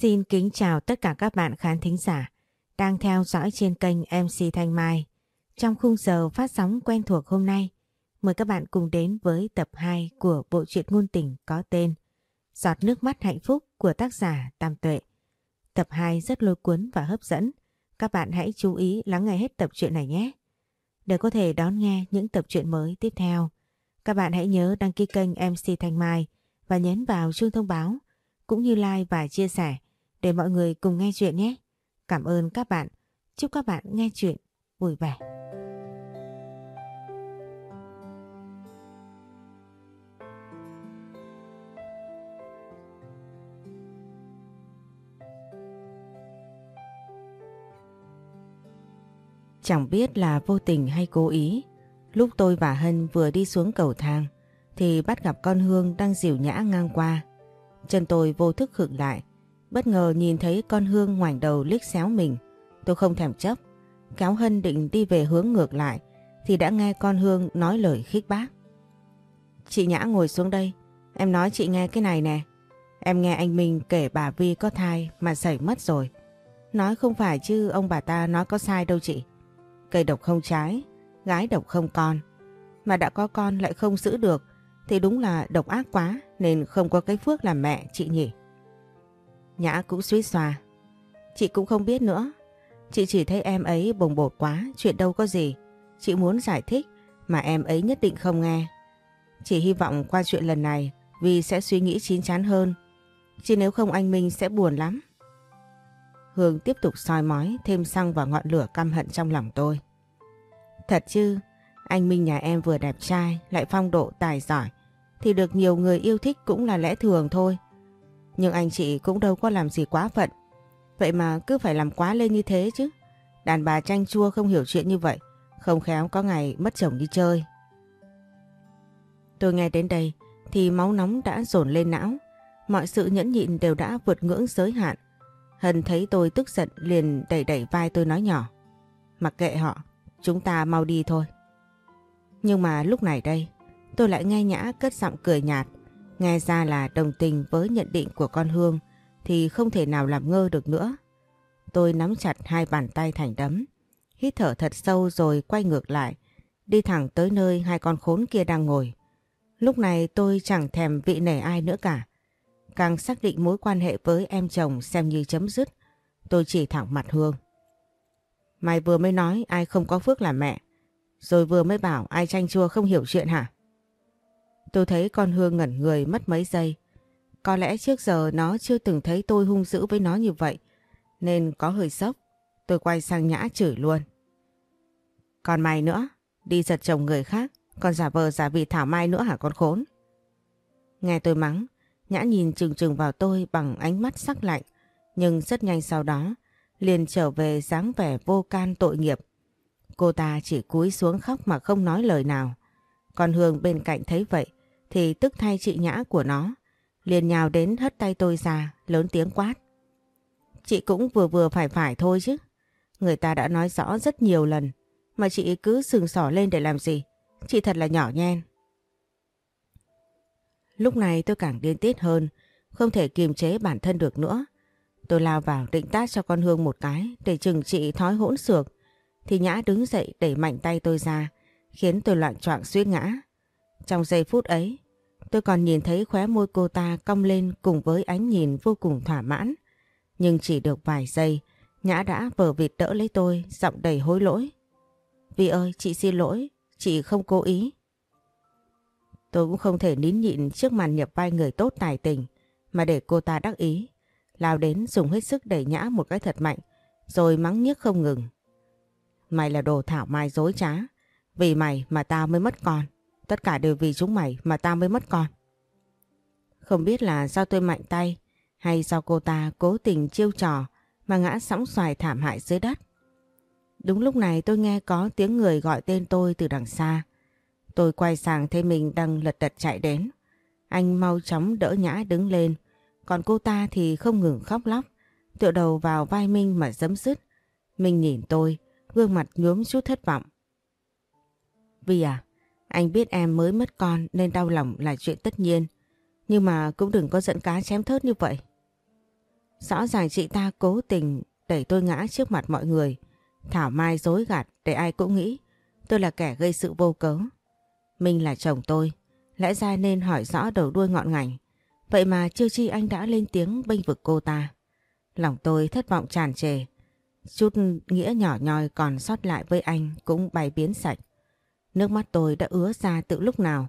Xin kính chào tất cả các bạn khán thính giả đang theo dõi trên kênh MC Thanh Mai. Trong khung giờ phát sóng quen thuộc hôm nay, mời các bạn cùng đến với tập 2 của bộ truyện ngôn tình có tên Giọt nước mắt hạnh phúc của tác giả Tam Tuệ. Tập 2 rất lôi cuốn và hấp dẫn. Các bạn hãy chú ý lắng nghe hết tập truyện này nhé. Để có thể đón nghe những tập truyện mới tiếp theo, các bạn hãy nhớ đăng ký kênh MC Thanh Mai và nhấn vào chuông thông báo cũng như like và chia sẻ để mọi người cùng nghe chuyện nhé. Cảm ơn các bạn. Chúc các bạn nghe chuyện vui vẻ. Chẳng biết là vô tình hay cố ý, lúc tôi và Hân vừa đi xuống cầu thang thì bắt gặp con Hương đang dìu nhã ngang qua. Chân tôi vô thức khựng lại, bất ngờ nhìn thấy con Hương ngoảnh đầu liếc xéo mình. Tôi không thèm chấp, kéo Hân định đi về hướng ngược lại thì đã nghe con Hương nói lời khích bác. Chị Nhã ngồi xuống đây, em nói chị nghe cái này nè. Em nghe anh Minh kể bà Vi có thai mà xảy mất rồi. Nói không phải chứ ông bà ta nói có sai đâu chị. Cây độc không trái, gái độc không con. Mà đã có con lại không giữ được thì đúng là độc ác quá nên không có cái phước làm mẹ chị nhỉ. Nhã cũng suýt xòa. Chị cũng không biết nữa. Chị chỉ thấy em ấy bồng bột quá, chuyện đâu có gì. Chị muốn giải thích mà em ấy nhất định không nghe. Chỉ hy vọng qua chuyện lần này vì sẽ suy nghĩ chín chắn hơn. Chứ nếu không anh Minh sẽ buồn lắm. Hương tiếp tục soi mói thêm xăng vào ngọn lửa căm hận trong lòng tôi. Thật chứ, anh Minh nhà em vừa đẹp trai lại phong độ tài giỏi thì được nhiều người yêu thích cũng là lẽ thường thôi. Nhưng anh chị cũng đâu có làm gì quá phận. Vậy mà cứ phải làm quá lên như thế chứ. Đàn bà chanh chua không hiểu chuyện như vậy. Không khéo có ngày mất chồng đi chơi. Tôi nghe đến đây thì máu nóng đã dồn lên não. Mọi sự nhẫn nhịn đều đã vượt ngưỡng giới hạn. Hân thấy tôi tức giận liền đẩy đẩy vai tôi nói nhỏ. Mặc kệ họ, chúng ta mau đi thôi. Nhưng mà lúc này đây, tôi lại nghe Nhã cất giọng cười nhạt. Nghe ra là đồng tình với nhận định của con Hương thì không thể nào làm ngơ được nữa. Tôi nắm chặt hai bàn tay thành đấm, hít thở thật sâu rồi quay ngược lại, đi thẳng tới nơi hai con khốn kia đang ngồi. Lúc này tôi chẳng thèm vị nể ai nữa cả. Càng xác định mối quan hệ với em chồng xem như chấm dứt, tôi chỉ thẳng mặt Hương. Mày vừa mới nói ai không có phước là mẹ, rồi vừa mới bảo ai tranh chua không hiểu chuyện hả? Tôi thấy con Hương ngẩn người mất mấy giây. Có lẽ trước giờ nó chưa từng thấy tôi hung dữ với nó như vậy, nên có hơi sốc. Tôi quay sang Nhã chửi luôn. Còn mày nữa, đi giật chồng người khác, còn giả vờ giả vị thảo mai nữa hả con khốn? Nghe tôi mắng, Nhã nhìn chừng chừng vào tôi bằng ánh mắt sắc lạnh, nhưng rất nhanh sau đó, liền trở về dáng vẻ vô can tội nghiệp. Cô ta chỉ cúi xuống khóc mà không nói lời nào. Còn Hương bên cạnh thấy vậy, thì tức thay chị Nhã của nó, liền nhào đến hất tay tôi ra, lớn tiếng quát. Chị cũng vừa vừa phải phải thôi chứ. Người ta đã nói rõ rất nhiều lần, mà chị cứ sừng sỏ lên để làm gì. Chị thật là nhỏ nhen. Lúc này tôi càng điên tiết hơn, không thể kiềm chế bản thân được nữa. Tôi lao vào định tát cho con Hương một cái để chừng chị thói hỗn xược. Thì Nhã đứng dậy đẩy mạnh tay tôi ra, khiến tôi loạn choạng suýt ngã. Trong giây phút ấy, tôi còn nhìn thấy khóe môi cô ta cong lên cùng với ánh nhìn vô cùng thỏa mãn. Nhưng chỉ được vài giây, Nhã đã vờ vịt đỡ lấy tôi, giọng đầy hối lỗi. Vì ơi, chị xin lỗi, chị không cố ý. Tôi cũng không thể nín nhịn trước màn nhập vai người tốt tài tình mà để cô ta đắc ý. Lao đến dùng hết sức đẩy Nhã một cái thật mạnh rồi mắng nhiếc không ngừng. Mày là đồ thảo mai dối trá. Vì mày mà tao mới mất con. Tất cả đều vì chúng mày mà tao mới mất con. Không biết là do tôi mạnh tay hay do cô ta cố tình chiêu trò mà ngã sóng xoài thảm hại dưới đất. Đúng lúc này tôi nghe có tiếng người gọi tên tôi từ đằng xa. Tôi quay sang thấy mình đang lật đật chạy đến. Anh mau chóng đỡ nhã đứng lên. Còn cô ta thì không ngừng khóc lóc. Tựa đầu vào vai Minh mà dấm dứt. Minh nhìn tôi, gương mặt nhuốm chút thất vọng. Vì à, anh biết em mới mất con nên đau lòng là chuyện tất nhiên. Nhưng mà cũng đừng có giận cá chém thớt như vậy. Rõ ràng chị ta cố tình đẩy tôi ngã trước mặt mọi người. Thảo Mai dối gạt để ai cũng nghĩ tôi là kẻ gây sự vô cớ. Minh là chồng tôi, lẽ ra nên hỏi rõ đầu đuôi ngọn ngành. Vậy mà chưa chi anh đã lên tiếng bênh vực cô ta. Lòng tôi thất vọng tràn trề. Chút nghĩa nhỏ nhoi còn sót lại với anh cũng bay biến sạch. Nước mắt tôi đã ứa ra từ lúc nào.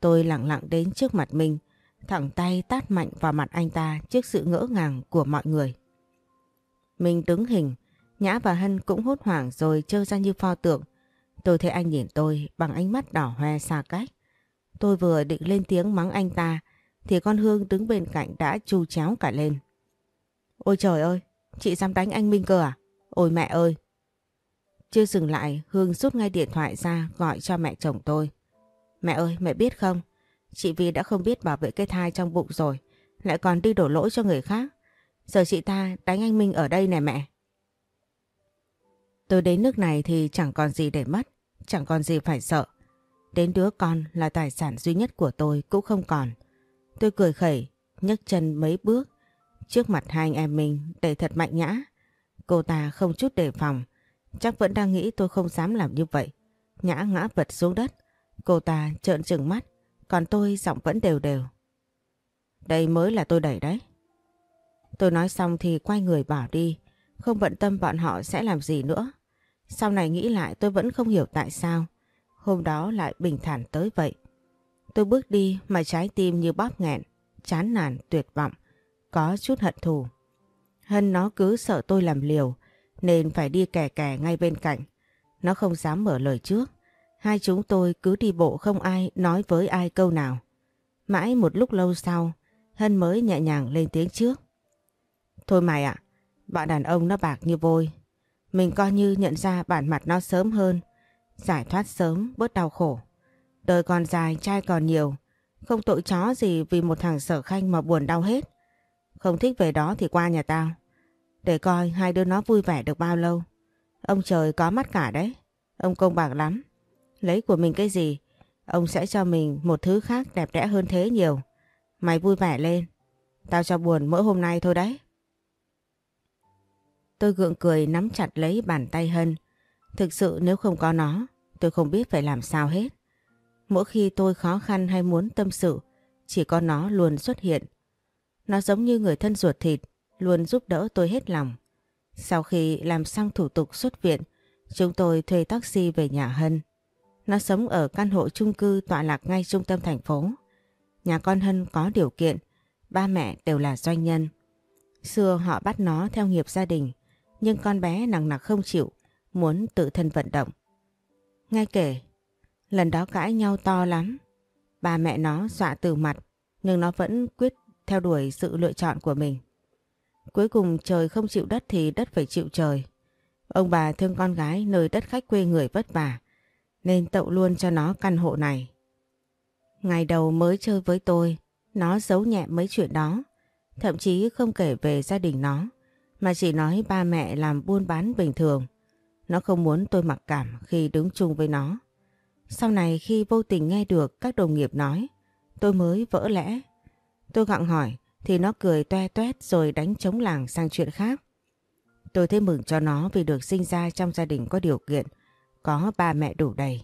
Tôi lặng lặng đến trước mặt mình, thẳng tay tát mạnh vào mặt anh ta trước sự ngỡ ngàng của mọi người. Mình đứng hình, Nhã và Hân cũng hốt hoảng rồi trơ ra như pho tượng. Tôi thấy anh nhìn tôi bằng ánh mắt đỏ hoe xa cách. Tôi vừa định lên tiếng mắng anh ta thì con Hương đứng bên cạnh đã chu chéo cả lên. Ôi trời ơi, chị dám đánh anh Minh cơ à? Ôi mẹ ơi! Chưa dừng lại, Hương rút ngay điện thoại ra gọi cho mẹ chồng tôi. Mẹ ơi, mẹ biết không? Chị Vi đã không biết bảo vệ cái thai trong bụng rồi, lại còn đi đổ lỗi cho người khác. Giờ chị ta đánh anh Minh ở đây nè mẹ. Tôi đến nước này thì chẳng còn gì để mất, chẳng còn gì phải sợ. Đến đứa con là tài sản duy nhất của tôi cũng không còn. Tôi cười khẩy, nhấc chân mấy bước. Trước mặt hai anh em mình để thật mạnh nhã. Cô ta không chút đề phòng. Chắc vẫn đang nghĩ tôi không dám làm như vậy. Nhã ngã vật xuống đất. Cô ta trợn trừng mắt. Còn tôi giọng vẫn đều đều. Đây mới là tôi đẩy đấy. Tôi nói xong thì quay người bỏ đi. Không bận tâm bọn họ sẽ làm gì nữa. Sau này nghĩ lại tôi vẫn không hiểu tại sao. Hôm đó lại bình thản tới vậy. Tôi bước đi mà trái tim như bóp nghẹn, chán nản, tuyệt vọng, có chút hận thù. Hân nó cứ sợ tôi làm liều, nên phải đi kè kè ngay bên cạnh. Nó không dám mở lời trước. Hai chúng tôi cứ đi bộ không ai nói với ai câu nào. Mãi một lúc lâu sau, Hân mới nhẹ nhàng lên tiếng trước. Thôi mày ạ, bọn đàn ông nó bạc như vôi. Mình coi như nhận ra bản mặt nó sớm hơn, giải thoát sớm, bớt đau khổ. Đời còn dài, trai còn nhiều. Không tội chó gì vì một thằng sở khanh mà buồn đau hết. Không thích về đó thì qua nhà tao. Để coi hai đứa nó vui vẻ được bao lâu. Ông trời có mắt cả đấy. Ông công bằng lắm. Lấy của mình cái gì, ông sẽ cho mình một thứ khác đẹp đẽ hơn thế nhiều. Mày vui vẻ lên. Tao cho buồn mỗi hôm nay thôi đấy. Tôi gượng cười nắm chặt lấy bàn tay Hân. Thực sự nếu không có nó, tôi không biết phải làm sao hết. Mỗi khi tôi khó khăn hay muốn tâm sự, chỉ có nó luôn xuất hiện. Nó giống như người thân ruột thịt, luôn giúp đỡ tôi hết lòng. Sau khi làm xong thủ tục xuất viện, chúng tôi thuê taxi về nhà Hân. Nó sống ở căn hộ chung cư tọa lạc ngay trung tâm thành phố. Nhà con Hân có điều kiện, ba mẹ đều là doanh nhân. Xưa họ bắt nó theo nghiệp gia đình, nhưng con bé nặng nặc không chịu, muốn tự thân vận động. Ngay kể, lần đó cãi nhau to lắm. Ba mẹ nó dọa từ mặt, nhưng nó vẫn quyết theo đuổi sự lựa chọn của mình. Cuối cùng trời không chịu đất thì đất phải chịu trời. Ông bà thương con gái nơi đất khách quê người vất vả, nên tậu luôn cho nó căn hộ này. Ngày đầu mới chơi với tôi, nó giấu nhẹ mấy chuyện đó, thậm chí không kể về gia đình nó, mà chỉ nói ba mẹ làm buôn bán bình thường. Nó không muốn tôi mặc cảm khi đứng chung với nó. Sau này khi vô tình nghe được các đồng nghiệp nói, tôi mới vỡ lẽ. Tôi gặng hỏi thì nó cười toe toét rồi đánh trống làng sang chuyện khác. Tôi thấy mừng cho nó vì được sinh ra trong gia đình có điều kiện, có ba mẹ đủ đầy.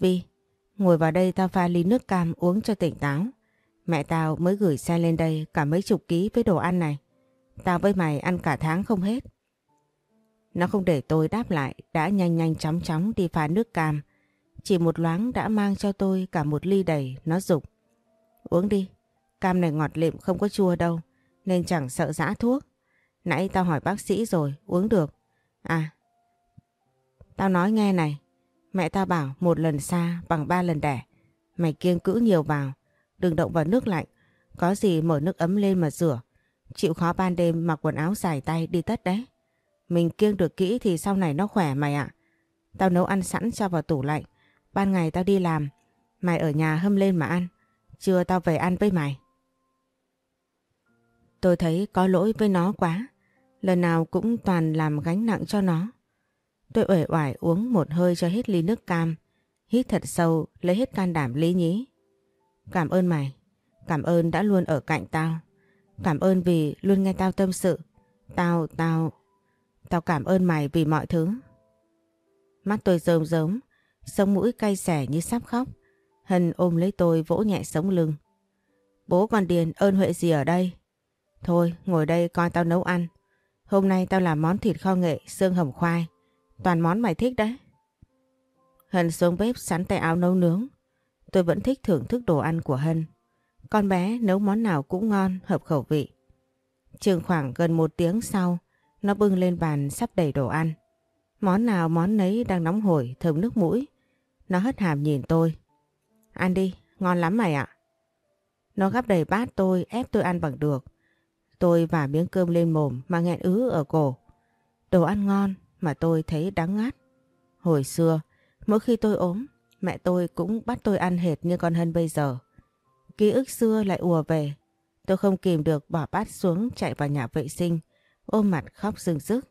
Vi, ngồi vào đây tao pha ly nước cam uống cho tỉnh táo. Mẹ tao mới gửi xe lên đây cả mấy chục ký với đồ ăn này. Tao với mày ăn cả tháng không hết. Nó không để tôi đáp lại, đã nhanh nhanh chóng chóng đi pha nước cam. Chỉ một loáng đã mang cho tôi cả một ly đầy, nó dục Uống đi, cam này ngọt lịm không có chua đâu, nên chẳng sợ giã thuốc. Nãy tao hỏi bác sĩ rồi, uống được. À, tao nói nghe này, mẹ tao bảo một lần xa bằng ba lần đẻ. Mày kiêng cữ nhiều vào, đừng động vào nước lạnh, có gì mở nước ấm lên mà rửa. Chịu khó ban đêm mặc quần áo dài tay đi tất đấy. Mình kiêng được kỹ thì sau này nó khỏe mày ạ. Tao nấu ăn sẵn cho vào tủ lạnh. Ban ngày tao đi làm, mày ở nhà hâm lên mà ăn. Trưa tao về ăn với mày. Tôi thấy có lỗi với nó quá. Lần nào cũng toàn làm gánh nặng cho nó. Tôi uể oải uống một hơi cho hết ly nước cam. Hít thật sâu, lấy hết can đảm lý nhí. Cảm ơn mày. Cảm ơn đã luôn ở cạnh tao. Cảm ơn vì luôn nghe tao tâm sự. Tao, tao... Tao cảm ơn mày vì mọi thứ. Mắt tôi rơm rớm, sống mũi cay xẻ như sắp khóc. Hân ôm lấy tôi vỗ nhẹ sống lưng. Bố con Điền ơn huệ gì ở đây? Thôi, ngồi đây coi tao nấu ăn. Hôm nay tao làm món thịt kho nghệ, xương hầm khoai. Toàn món mày thích đấy. Hân xuống bếp sắn tay áo nấu nướng. Tôi vẫn thích thưởng thức đồ ăn của Hân. Con bé nấu món nào cũng ngon, hợp khẩu vị. Chừng khoảng gần một tiếng sau, nó bưng lên bàn sắp đầy đồ ăn. Món nào món nấy đang nóng hổi, thơm nước mũi. Nó hất hàm nhìn tôi. Ăn đi, ngon lắm mày ạ. Nó gắp đầy bát tôi, ép tôi ăn bằng được. Tôi và miếng cơm lên mồm mà nghẹn ứ ở cổ. Đồ ăn ngon mà tôi thấy đắng ngát. Hồi xưa, mỗi khi tôi ốm, mẹ tôi cũng bắt tôi ăn hệt như con Hân bây giờ. Ký ức xưa lại ùa về. Tôi không kìm được bỏ bát xuống chạy vào nhà vệ sinh, ôm mặt khóc rừng rức.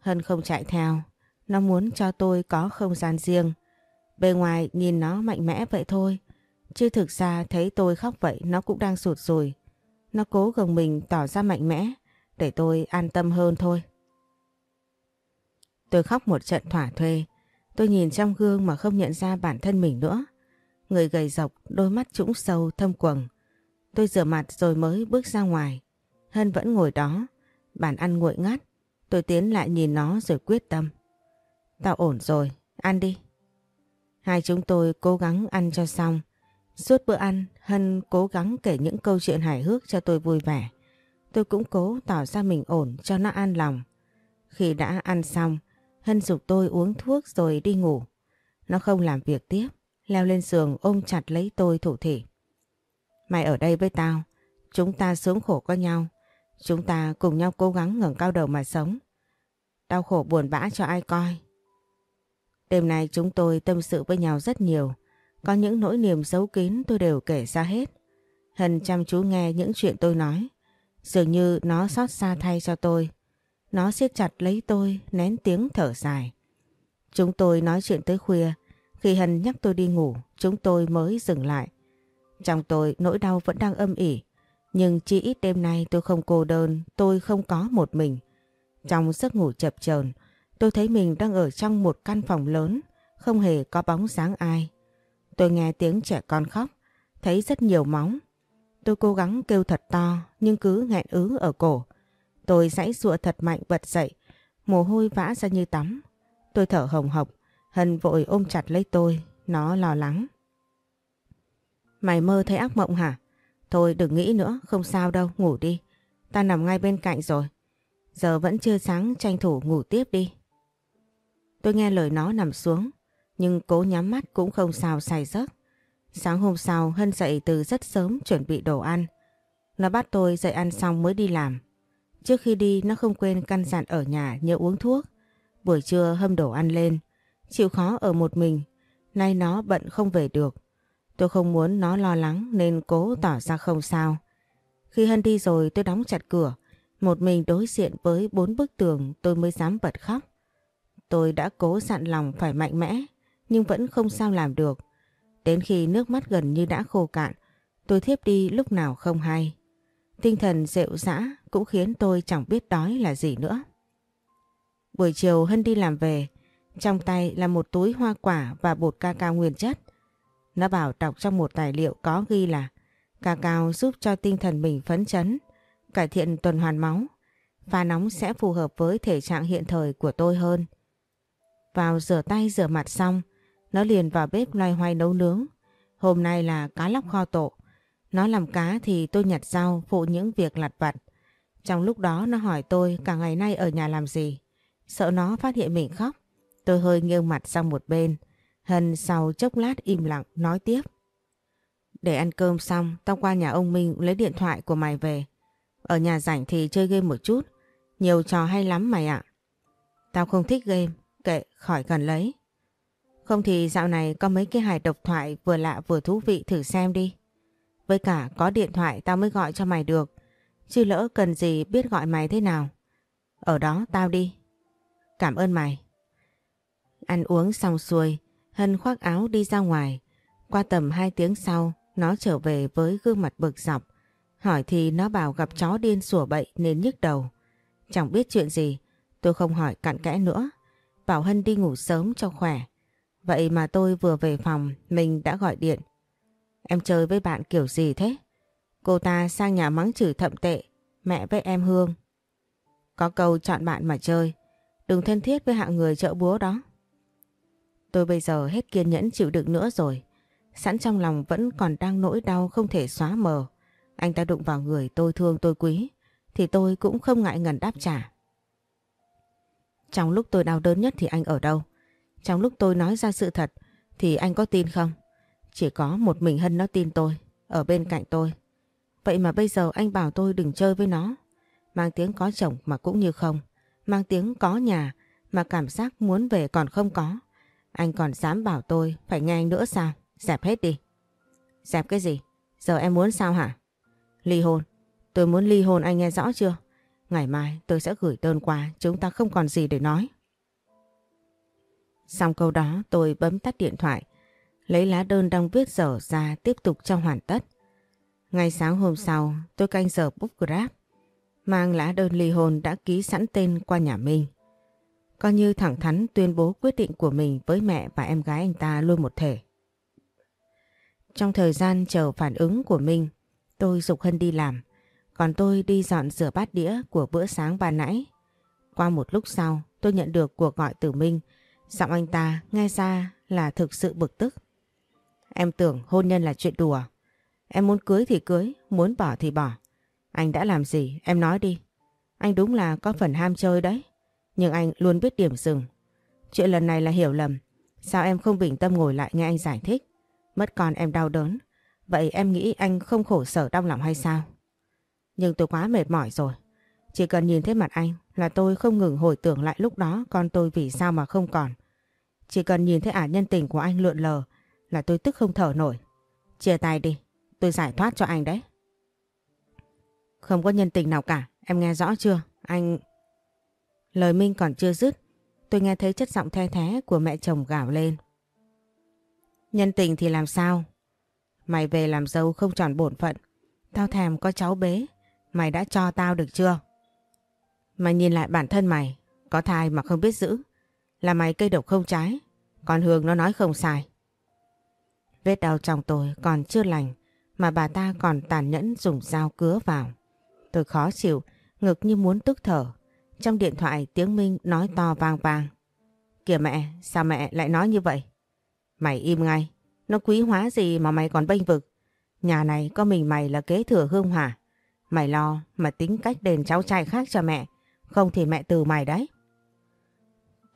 Hân không chạy theo, nó muốn cho tôi có không gian riêng. Bề ngoài nhìn nó mạnh mẽ vậy thôi, chứ thực ra thấy tôi khóc vậy nó cũng đang sụt sùi. Nó cố gồng mình tỏ ra mạnh mẽ để tôi an tâm hơn thôi. Tôi khóc một trận thỏa thuê. Tôi nhìn trong gương mà không nhận ra bản thân mình nữa. Người gầy dọc, đôi mắt trũng sâu, thâm quầng. Tôi rửa mặt rồi mới bước ra ngoài. Hân vẫn ngồi đó. Bàn ăn nguội ngắt. Tôi tiến lại nhìn nó rồi quyết tâm. Tao ổn rồi, ăn đi. Hai chúng tôi cố gắng ăn cho xong. Suốt bữa ăn, Hân cố gắng kể những câu chuyện hài hước cho tôi vui vẻ. Tôi cũng cố tỏ ra mình ổn cho nó an lòng. Khi đã ăn xong, Hân dục tôi uống thuốc rồi đi ngủ. Nó không làm việc tiếp, leo lên giường ôm chặt lấy tôi thủ thỉ. Mày ở đây với tao, chúng ta sướng khổ có nhau. Chúng ta cùng nhau cố gắng ngẩng cao đầu mà sống. Đau khổ buồn bã cho ai coi. Đêm nay chúng tôi tâm sự với nhau rất nhiều. Có những nỗi niềm giấu kín tôi đều kể ra hết. Hân chăm chú nghe những chuyện tôi nói. Dường như nó xót xa thay cho tôi. Nó siết chặt lấy tôi, nén tiếng thở dài. Chúng tôi nói chuyện tới khuya. Khi Hân nhắc tôi đi ngủ, chúng tôi mới dừng lại. Trong tôi nỗi đau vẫn đang âm ỉ. Nhưng chỉ ít đêm nay tôi không cô đơn, tôi không có một mình. Trong giấc ngủ chập chờn, tôi thấy mình đang ở trong một căn phòng lớn, không hề có bóng dáng ai. Tôi nghe tiếng trẻ con khóc, thấy rất nhiều máu. Tôi cố gắng kêu thật to nhưng cứ nghẹn ứ ở cổ. Tôi giãy giụa thật mạnh bật dậy, mồ hôi vã ra như tắm. Tôi thở hồng hộc, Hân vội ôm chặt lấy tôi, nó lo lắng. Mày mơ thấy ác mộng hả? Thôi đừng nghĩ nữa, không sao đâu, ngủ đi. Ta nằm ngay bên cạnh rồi. Giờ vẫn chưa sáng, tranh thủ ngủ tiếp đi. Tôi nghe lời nó nằm xuống, nhưng cố nhắm mắt cũng không sao say giấc. Sáng hôm sau, Hân dậy từ rất sớm chuẩn bị đồ ăn. Nó bắt tôi dậy ăn xong mới đi làm. Trước khi đi, nó không quên căn dặn ở nhà nhớ uống thuốc. Buổi trưa hâm đồ ăn lên. Chịu khó ở một mình. Nay nó bận không về được. Tôi không muốn nó lo lắng nên cố tỏ ra không sao. Khi Hân đi rồi, tôi đóng chặt cửa. Một mình đối diện với bốn bức tường tôi mới dám bật khóc. Tôi đã cố dặn lòng phải mạnh mẽ nhưng vẫn không sao làm được. Đến khi nước mắt gần như đã khô cạn, tôi thiếp đi lúc nào không hay. Tinh thần rệu rã cũng khiến tôi chẳng biết đói là gì nữa. Buổi chiều Hân đi làm về, trong tay là một túi hoa quả và bột ca cao nguyên chất. Nó bảo đọc trong một tài liệu có ghi là ca cao giúp cho tinh thần mình phấn chấn, cải thiện tuần hoàn máu, pha nóng sẽ phù hợp với thể trạng hiện thời của tôi hơn. Vào rửa tay rửa mặt xong, nó liền vào bếp loay hoay nấu nướng. Hôm nay là cá lóc kho tổ. Nó làm cá thì tôi nhặt rau phụ những việc lặt vặt. Trong lúc đó nó hỏi tôi cả ngày nay ở nhà làm gì. Sợ nó phát hiện mình khóc. Tôi hơi nghiêng mặt sang một bên. Hân sau chốc lát im lặng nói tiếp. Để ăn cơm xong, tao qua nhà ông Minh lấy điện thoại của mày về. Ở nhà rảnh thì chơi game một chút. Nhiều trò hay lắm mày ạ. Tao không thích game, kệ khỏi cần lấy. Không thì dạo này có mấy cái hài độc thoại vừa lạ vừa thú vị thử xem đi. Với cả có điện thoại tao mới gọi cho mày được. Chứ lỡ cần gì biết gọi mày thế nào. Ở đó tao đi. Cảm ơn mày. Ăn uống xong xuôi, Hân khoác áo đi ra ngoài. Qua tầm 2 tiếng sau, nó trở về với gương mặt bực dọc. Hỏi thì nó bảo gặp chó điên sủa bậy nên nhức đầu. Chẳng biết chuyện gì, tôi không hỏi cặn kẽ nữa. Bảo Hân đi ngủ sớm cho khỏe. Vậy mà tôi vừa về phòng mình đã gọi điện. Em chơi với bạn kiểu gì thế? Cô ta sang nhà mắng chửi thậm tệ, mẹ với em Hương. Có câu chọn bạn mà chơi, đừng thân thiết với hạng người chợ búa đó. Tôi bây giờ hết kiên nhẫn chịu đựng nữa rồi. Sẵn trong lòng vẫn còn đang nỗi đau không thể xóa mờ. Anh ta đụng vào người tôi thương tôi quý, thì tôi cũng không ngại ngần đáp trả. Trong lúc tôi đau đớn nhất thì anh ở đâu? Trong lúc tôi nói ra sự thật thì anh có tin không? Chỉ có một mình Hân nó tin tôi, ở bên cạnh tôi. Vậy mà bây giờ anh bảo tôi đừng chơi với nó. Mang tiếng có chồng mà cũng như không. Mang tiếng có nhà mà cảm giác muốn về còn không có. Anh còn dám bảo tôi phải nghe anh nữa sao? Dẹp hết đi. Dẹp cái gì? Giờ em muốn sao hả? Ly hôn. Tôi muốn ly hôn anh nghe rõ chưa? Ngày mai tôi sẽ gửi đơn qua chúng ta không còn gì để nói. Xong câu đó tôi bấm tắt điện thoại, lấy lá đơn đang viết dở ra tiếp tục cho hoàn tất. Ngày sáng hôm sau tôi canh giờ book Grab, mang lá đơn ly hôn đã ký sẵn tên qua nhà Minh. Coi như thẳng thắn tuyên bố quyết định của mình với mẹ và em gái anh ta luôn một thể. Trong thời gian chờ phản ứng của Minh, tôi dục Hân đi làm, còn tôi đi dọn rửa bát đĩa của bữa sáng ban nãy. Qua một lúc sau, tôi nhận được cuộc gọi từ Minh, giọng anh ta nghe ra là thực sự bực tức. Em tưởng hôn nhân là chuyện đùa. Em muốn cưới thì cưới, muốn bỏ thì bỏ. Anh đã làm gì, em nói đi. Anh đúng là có phần ham chơi đấy. Nhưng anh luôn biết điểm dừng. Chuyện lần này là hiểu lầm. Sao em không bình tâm ngồi lại nghe anh giải thích? Mất con em đau đớn. Vậy em nghĩ anh không khổ sở đau lòng hay sao? Nhưng tôi quá mệt mỏi rồi. Chỉ cần nhìn thấy mặt anh là tôi không ngừng hồi tưởng lại lúc đó con tôi vì sao mà không còn. Chỉ cần nhìn thấy ả nhân tình của anh lượn lờ là tôi tức không thở nổi. Chia tay đi, tôi giải thoát cho anh đấy. Không có nhân tình nào cả, em nghe rõ chưa? Anh... Lời Minh còn chưa dứt, tôi nghe thấy chất giọng the thế của mẹ chồng gào lên. Nhân tình thì làm sao? Mày về làm dâu không tròn bổn phận. Tao thèm có cháu bế. Mày đã cho tao được chưa? Mày nhìn lại bản thân mày. Có thai mà không biết giữ. Là mày cây độc không trái. Còn Hương nó nói không sai. Vết đau trong tôi còn chưa lành. Mà bà ta còn tàn nhẫn dùng dao cứa vào. Tôi khó chịu. Ngực như muốn tức thở. Trong điện thoại tiếng Minh nói to vang vang. Kìa mẹ, sao mẹ lại nói như vậy? Mày im ngay. Nó quý hóa gì mà mày còn bênh vực. Nhà này có mình mày là kế thừa hương hỏa. Mày lo mà tính cách đền cháu trai khác cho mẹ. Không thì mẹ từ mày đấy.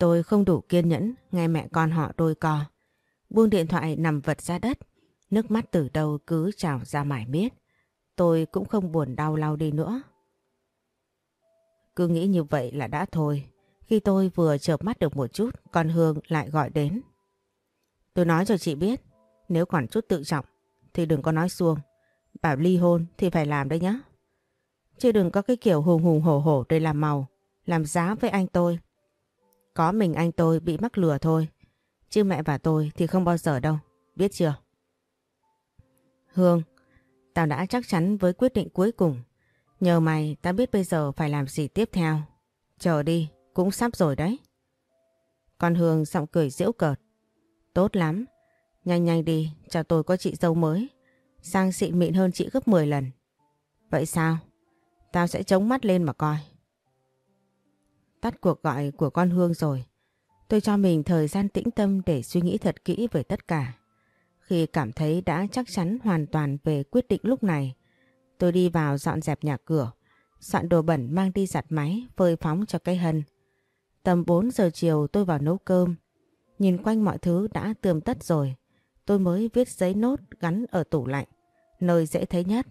Tôi không đủ kiên nhẫn nghe mẹ con họ đôi co. Buông điện thoại nằm vật ra đất. Nước mắt từ đầu cứ trào ra mải miết. Tôi cũng không buồn đau lau đi nữa. Cứ nghĩ như vậy là đã thôi. Khi tôi vừa chợp mắt được một chút, con Hương lại gọi đến. Tôi nói cho chị biết, nếu còn chút tự trọng thì đừng có nói xuông. Bảo ly hôn thì phải làm đấy nhá. Chứ đừng có cái kiểu hùng hùng hổ hổ để làm màu, làm giá với anh tôi. Có mình anh tôi bị mắc lừa thôi. Chứ mẹ và tôi thì không bao giờ đâu, biết chưa? Hương, tao đã chắc chắn với quyết định cuối cùng. Nhờ mày tao biết bây giờ phải làm gì tiếp theo. Chờ đi, cũng sắp rồi đấy. Con Hương giọng cười giễu cợt. Tốt lắm, nhanh nhanh đi, cho tôi có chị dâu mới. Sang xịn mịn hơn chị gấp 10 lần. Vậy sao? Tao sẽ chống mắt lên mà coi. Tắt cuộc gọi của con Hương rồi. Tôi cho mình thời gian tĩnh tâm để suy nghĩ thật kỹ về tất cả. Khi cảm thấy đã chắc chắn hoàn toàn về quyết định lúc này, tôi đi vào dọn dẹp nhà cửa, soạn đồ bẩn mang đi giặt máy, phơi phóng cho cây hân. Tầm 4 giờ chiều tôi vào nấu cơm. Nhìn quanh mọi thứ đã tươm tất rồi. Tôi mới viết giấy nốt gắn ở tủ lạnh, nơi dễ thấy nhất.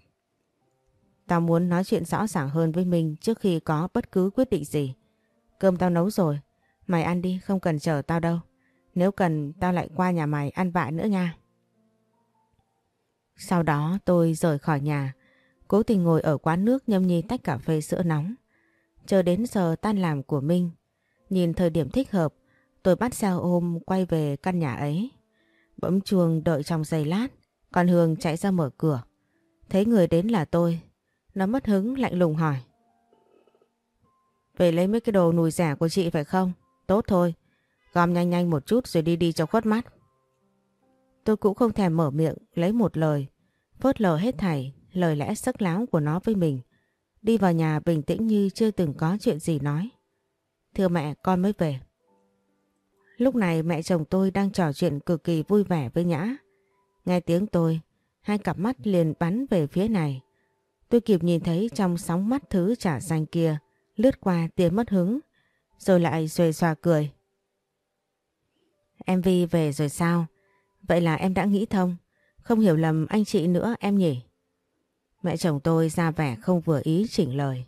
Tao muốn nói chuyện rõ ràng hơn với mình trước khi có bất cứ quyết định gì. Cơm tao nấu rồi, mày ăn đi không cần chờ tao đâu. Nếu cần tao lại qua nhà mày ăn vạ nữa nha. Sau đó tôi rời khỏi nhà, cố tình ngồi ở quán nước nhâm nhi tách cà phê sữa nóng. Chờ đến giờ tan làm của Minh, nhìn thời điểm thích hợp, tôi bắt xe ôm quay về căn nhà ấy. Bấm chuông đợi trong giây lát, còn Hương chạy ra mở cửa. Thấy người đến là tôi, Nó mất hứng lạnh lùng hỏi. Về lấy mấy cái đồ nùi rẻ của chị phải không? Tốt thôi. Gom nhanh nhanh một chút rồi đi đi cho khuất mắt. Tôi cũng không thèm mở miệng lấy một lời. Phớt lờ hết thảy lời lẽ sắc láo của nó với mình. Đi vào nhà bình tĩnh như chưa từng có chuyện gì nói. Thưa mẹ con mới về. Lúc này mẹ chồng tôi đang trò chuyện cực kỳ vui vẻ với Nhã. Nghe tiếng tôi, hai cặp mắt liền bắn về phía này. Tôi kịp nhìn thấy trong sóng mắt thứ trả xanh kia, lướt qua tia mất hứng, rồi lại xuề xòa cười. Em Vi về rồi sao? Vậy là em đã nghĩ thông, không hiểu lầm anh chị nữa em nhỉ? Mẹ chồng tôi ra vẻ không vừa ý chỉnh lời.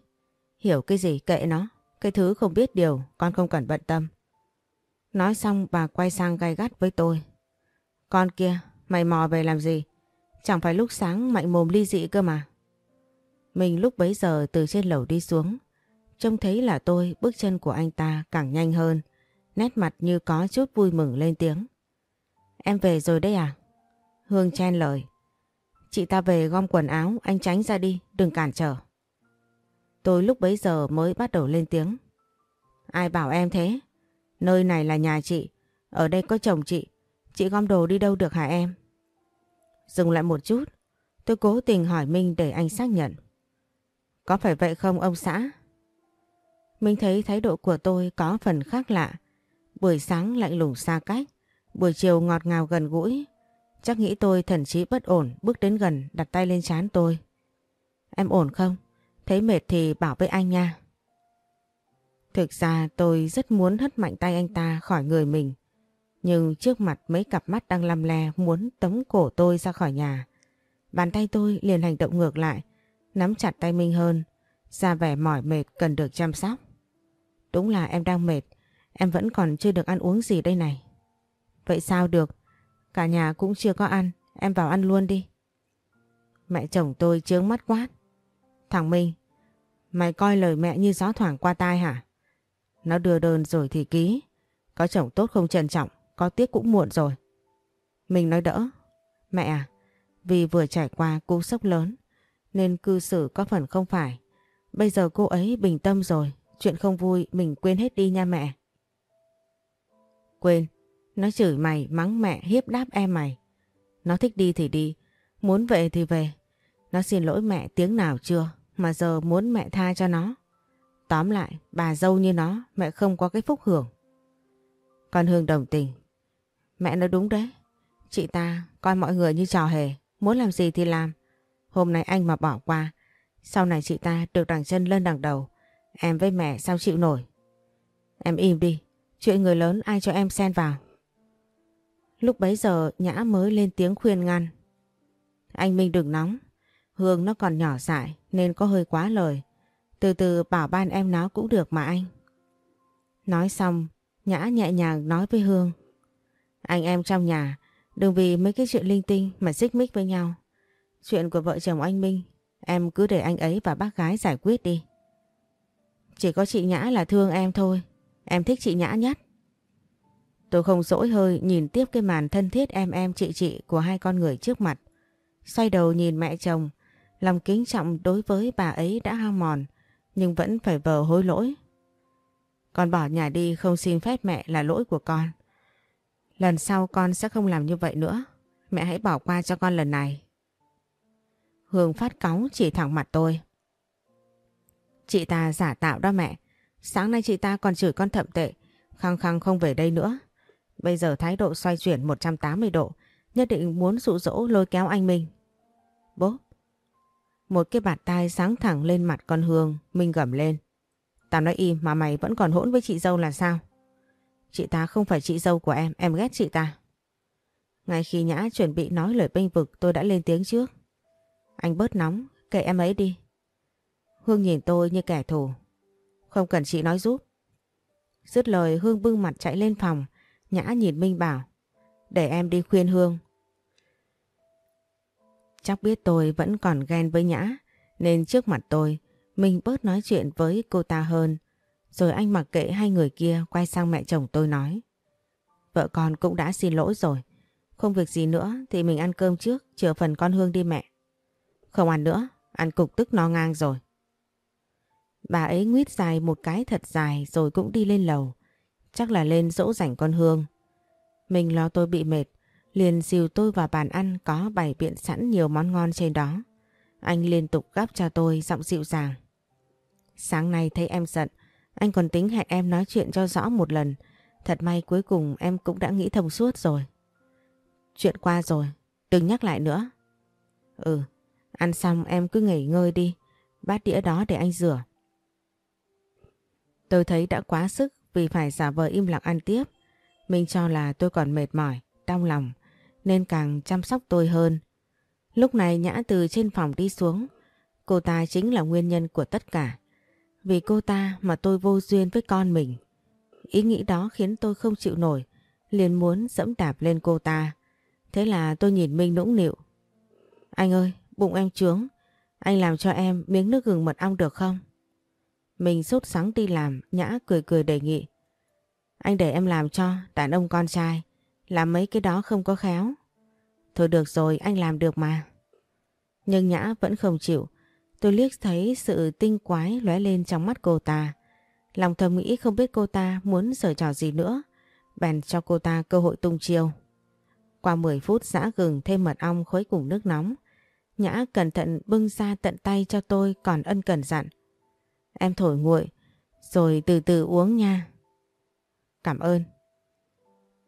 Hiểu cái gì kệ nó, cái thứ không biết điều con không cần bận tâm. Nói xong bà quay sang gay gắt với tôi. Con kia, mày mò về làm gì? Chẳng phải lúc sáng mạnh mồm ly dị cơ mà. Mình lúc bấy giờ từ trên lầu đi xuống. Trông thấy là tôi bước chân của anh ta càng nhanh hơn. Nét mặt như có chút vui mừng lên tiếng. Em về rồi đấy à? Hương chen lời. Chị ta về gom quần áo, anh tránh ra đi, đừng cản trở. Tôi lúc bấy giờ mới bắt đầu lên tiếng. Ai bảo em thế? Nơi này là nhà chị, ở đây có chồng chị. Chị gom đồ đi đâu được hả em? Dừng lại một chút, tôi cố tình hỏi Minh để anh xác nhận. Có phải vậy không ông xã? Minh thấy thái độ của tôi có phần khác lạ. Buổi sáng lạnh lùng xa cách, buổi chiều ngọt ngào gần gũi. Chắc nghĩ tôi thần trí bất ổn bước đến gần đặt tay lên chán tôi. Em ổn không? Thấy mệt thì bảo với anh nha. Thực ra tôi rất muốn hất mạnh tay anh ta khỏi người mình. Nhưng trước mặt mấy cặp mắt đang lăm le muốn tống cổ tôi ra khỏi nhà. Bàn tay tôi liền hành động ngược lại, nắm chặt tay Minh hơn, ra vẻ mỏi mệt cần được chăm sóc. Đúng là em đang mệt, em vẫn còn chưa được ăn uống gì đây này. Vậy sao được? Cả nhà cũng chưa có ăn, em vào ăn luôn đi. Mẹ chồng tôi chướng mắt quát. Thằng Minh, mày coi lời mẹ như gió thoảng qua tai hả? Nó đưa đơn rồi thì ký. Có chồng tốt không trân trọng, có tiếc cũng muộn rồi. Mình nói đỡ. Mẹ à, vì vừa trải qua cú sốc lớn, nên cư xử có phần không phải. Bây giờ cô ấy bình tâm rồi, chuyện không vui mình quên hết đi nha mẹ. Quên, nó chửi mày, mắng mẹ, hiếp đáp em mày. Nó thích đi thì đi, muốn về thì về. Nó xin lỗi mẹ tiếng nào chưa, mà giờ muốn mẹ tha cho nó. Tóm lại, bà dâu như nó, mẹ không có cái phúc hưởng. Con Hương đồng tình. Mẹ nói đúng đấy. Chị ta coi mọi người như trò hề, muốn làm gì thì làm. Hôm nay anh mà bỏ qua, sau này chị ta được đằng chân lên đằng đầu. Em với mẹ sao chịu nổi. Em im đi, chuyện người lớn ai cho em xen vào. Lúc bấy giờ Nhã mới lên tiếng khuyên ngăn. Anh Minh đừng nóng, Hương nó còn nhỏ dại nên có hơi quá lời. Từ từ bảo ban em nó cũng được mà anh. Nói xong, Nhã nhẹ nhàng nói với Hương. Anh em trong nhà, đừng vì mấy cái chuyện linh tinh mà xích mích với nhau. Chuyện của vợ chồng anh Minh, em cứ để anh ấy và bác gái giải quyết đi. Chỉ có chị Nhã là thương em thôi, em thích chị Nhã nhất. Tôi không dỗi hơi nhìn tiếp cái màn thân thiết em em chị chị của hai con người trước mặt. Xoay đầu nhìn mẹ chồng, lòng kính trọng đối với bà ấy đã hao mòn, nhưng vẫn phải vờ hối lỗi. Con bỏ nhà đi không xin phép mẹ là lỗi của con. Lần sau con sẽ không làm như vậy nữa. Mẹ hãy bỏ qua cho con lần này. Hương phát cáu chỉ thẳng mặt tôi. Chị ta giả tạo đó mẹ. Sáng nay chị ta còn chửi con thậm tệ. Khăng khăng không về đây nữa. Bây giờ thái độ xoay chuyển 180 độ. Nhất định muốn dụ dỗ lôi kéo anh Minh. Bố. Một cái bạt tai sáng thẳng lên mặt con Hương. Minh gầm lên. Tao nói im mà mày vẫn còn hỗn với chị dâu là sao? Chị ta không phải chị dâu của em, em ghét chị ta. Ngay khi Nhã chuẩn bị nói lời bênh vực tôi đã lên tiếng trước. Anh bớt nóng, kệ em ấy đi. Hương nhìn tôi như kẻ thù. Không cần chị nói giúp. Dứt lời Hương bưng mặt chạy lên phòng. Nhã nhìn Minh bảo. Để em đi khuyên Hương. Chắc biết tôi vẫn còn ghen với Nhã. Nên trước mặt tôi, Minh bớt nói chuyện với cô ta hơn. Rồi anh mặc kệ hai người kia quay sang mẹ chồng tôi nói. Vợ con cũng đã xin lỗi rồi. Không việc gì nữa thì mình ăn cơm trước, chờ phần con Hương đi mẹ. Không ăn nữa, Ăn cục tức no ngang rồi. Bà ấy nguyết dài một cái thật dài rồi cũng đi lên lầu. Chắc là lên dỗ rảnh con Hương. Mình lo tôi bị mệt, liền dìu tôi vào bàn ăn có bày biện sẵn nhiều món ngon trên đó. Anh liên tục gắp cho tôi giọng dịu dàng. Sáng nay thấy em giận, anh còn tính hẹn em nói chuyện cho rõ một lần. Thật may cuối cùng em cũng đã nghĩ thông suốt rồi. Chuyện qua rồi, đừng nhắc lại nữa. Ừ, ăn xong em cứ nghỉ ngơi đi, bát đĩa đó để anh rửa. Tôi thấy đã quá sức vì phải giả vờ im lặng ăn tiếp. Mình cho là tôi còn mệt mỏi, đau lòng, nên càng chăm sóc tôi hơn. Lúc này Nhã từ trên phòng đi xuống, cô ta chính là nguyên nhân của tất cả. Vì cô ta mà tôi vô duyên với con mình. Ý nghĩ đó khiến tôi không chịu nổi, liền muốn dẫm đạp lên cô ta. Thế là tôi nhìn Minh nũng nịu. Anh ơi, bụng em trướng, anh làm cho em miếng nước gừng mật ong được không? Mình sốt sắng đi làm, Nhã cười cười đề nghị. Anh để em làm cho, đàn ông con trai. Làm mấy cái đó không có khéo. Thôi được rồi, anh làm được mà. Nhưng Nhã vẫn không chịu. Tôi liếc thấy sự tinh quái lóe lên trong mắt cô ta. Lòng thầm nghĩ không biết cô ta muốn giở trò gì nữa. Bèn cho cô ta cơ hội tung chiêu. Qua 10 phút giã gừng thêm mật ong khuấy cùng nước nóng. Nhã cẩn thận bưng ra tận tay cho tôi còn ân cần dặn. Em thổi nguội, rồi từ từ uống nha. Cảm ơn.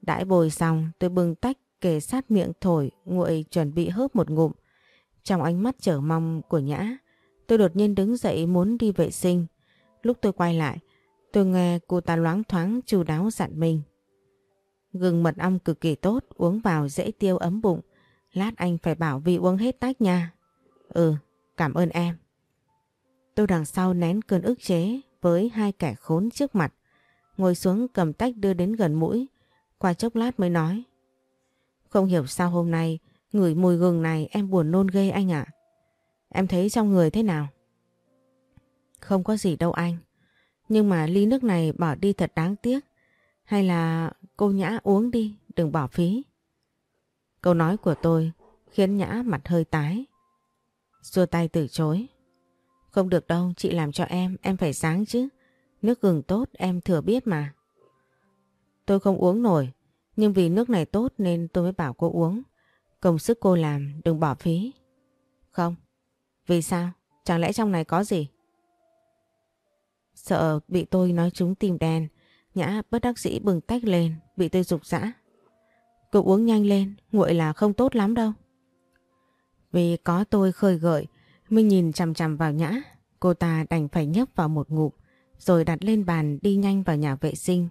Đãi bồi xong tôi bưng tách kề sát miệng thổi nguội chuẩn bị hớp một ngụm. Trong ánh mắt chở mong của Nhã, tôi đột nhiên đứng dậy muốn đi vệ sinh. Lúc tôi quay lại, tôi nghe cô ta loáng thoáng chu đáo dặn mình. Gừng mật ong cực kỳ tốt, uống vào dễ tiêu ấm bụng. Lát anh phải bảo Vi uống hết tách nha. Ừ, cảm ơn em. Tôi đằng sau nén cơn ức chế với hai kẻ khốn trước mặt. Ngồi xuống cầm tách đưa đến gần mũi. Qua chốc lát mới nói. Không hiểu sao hôm nay ngửi mùi gừng này em buồn nôn ghê anh ạ. Em thấy trong người thế nào? Không có gì đâu anh. Nhưng mà ly nước này bỏ đi thật đáng tiếc. Hay là cô Nhã uống đi, đừng bỏ phí. Câu nói của tôi khiến Nhã mặt hơi tái. Xua tay từ chối. Không được đâu, chị làm cho em, em phải sáng chứ. Nước gừng tốt em thừa biết mà. Tôi không uống nổi, nhưng vì nước này tốt nên tôi mới bảo cô uống. Công sức cô làm, đừng bỏ phí. Không. Vì sao? Chẳng lẽ trong này có gì? Sợ bị tôi nói trúng tim đen, Nhã bất đắc dĩ bừng tách lên, bị tôi dục dã. Cô uống nhanh lên, nguội là không tốt lắm đâu. Vì có tôi khơi gợi, Minh nhìn chằm chằm vào Nhã, cô ta đành phải nhấp vào một ngụm, rồi đặt lên bàn đi nhanh vào nhà vệ sinh.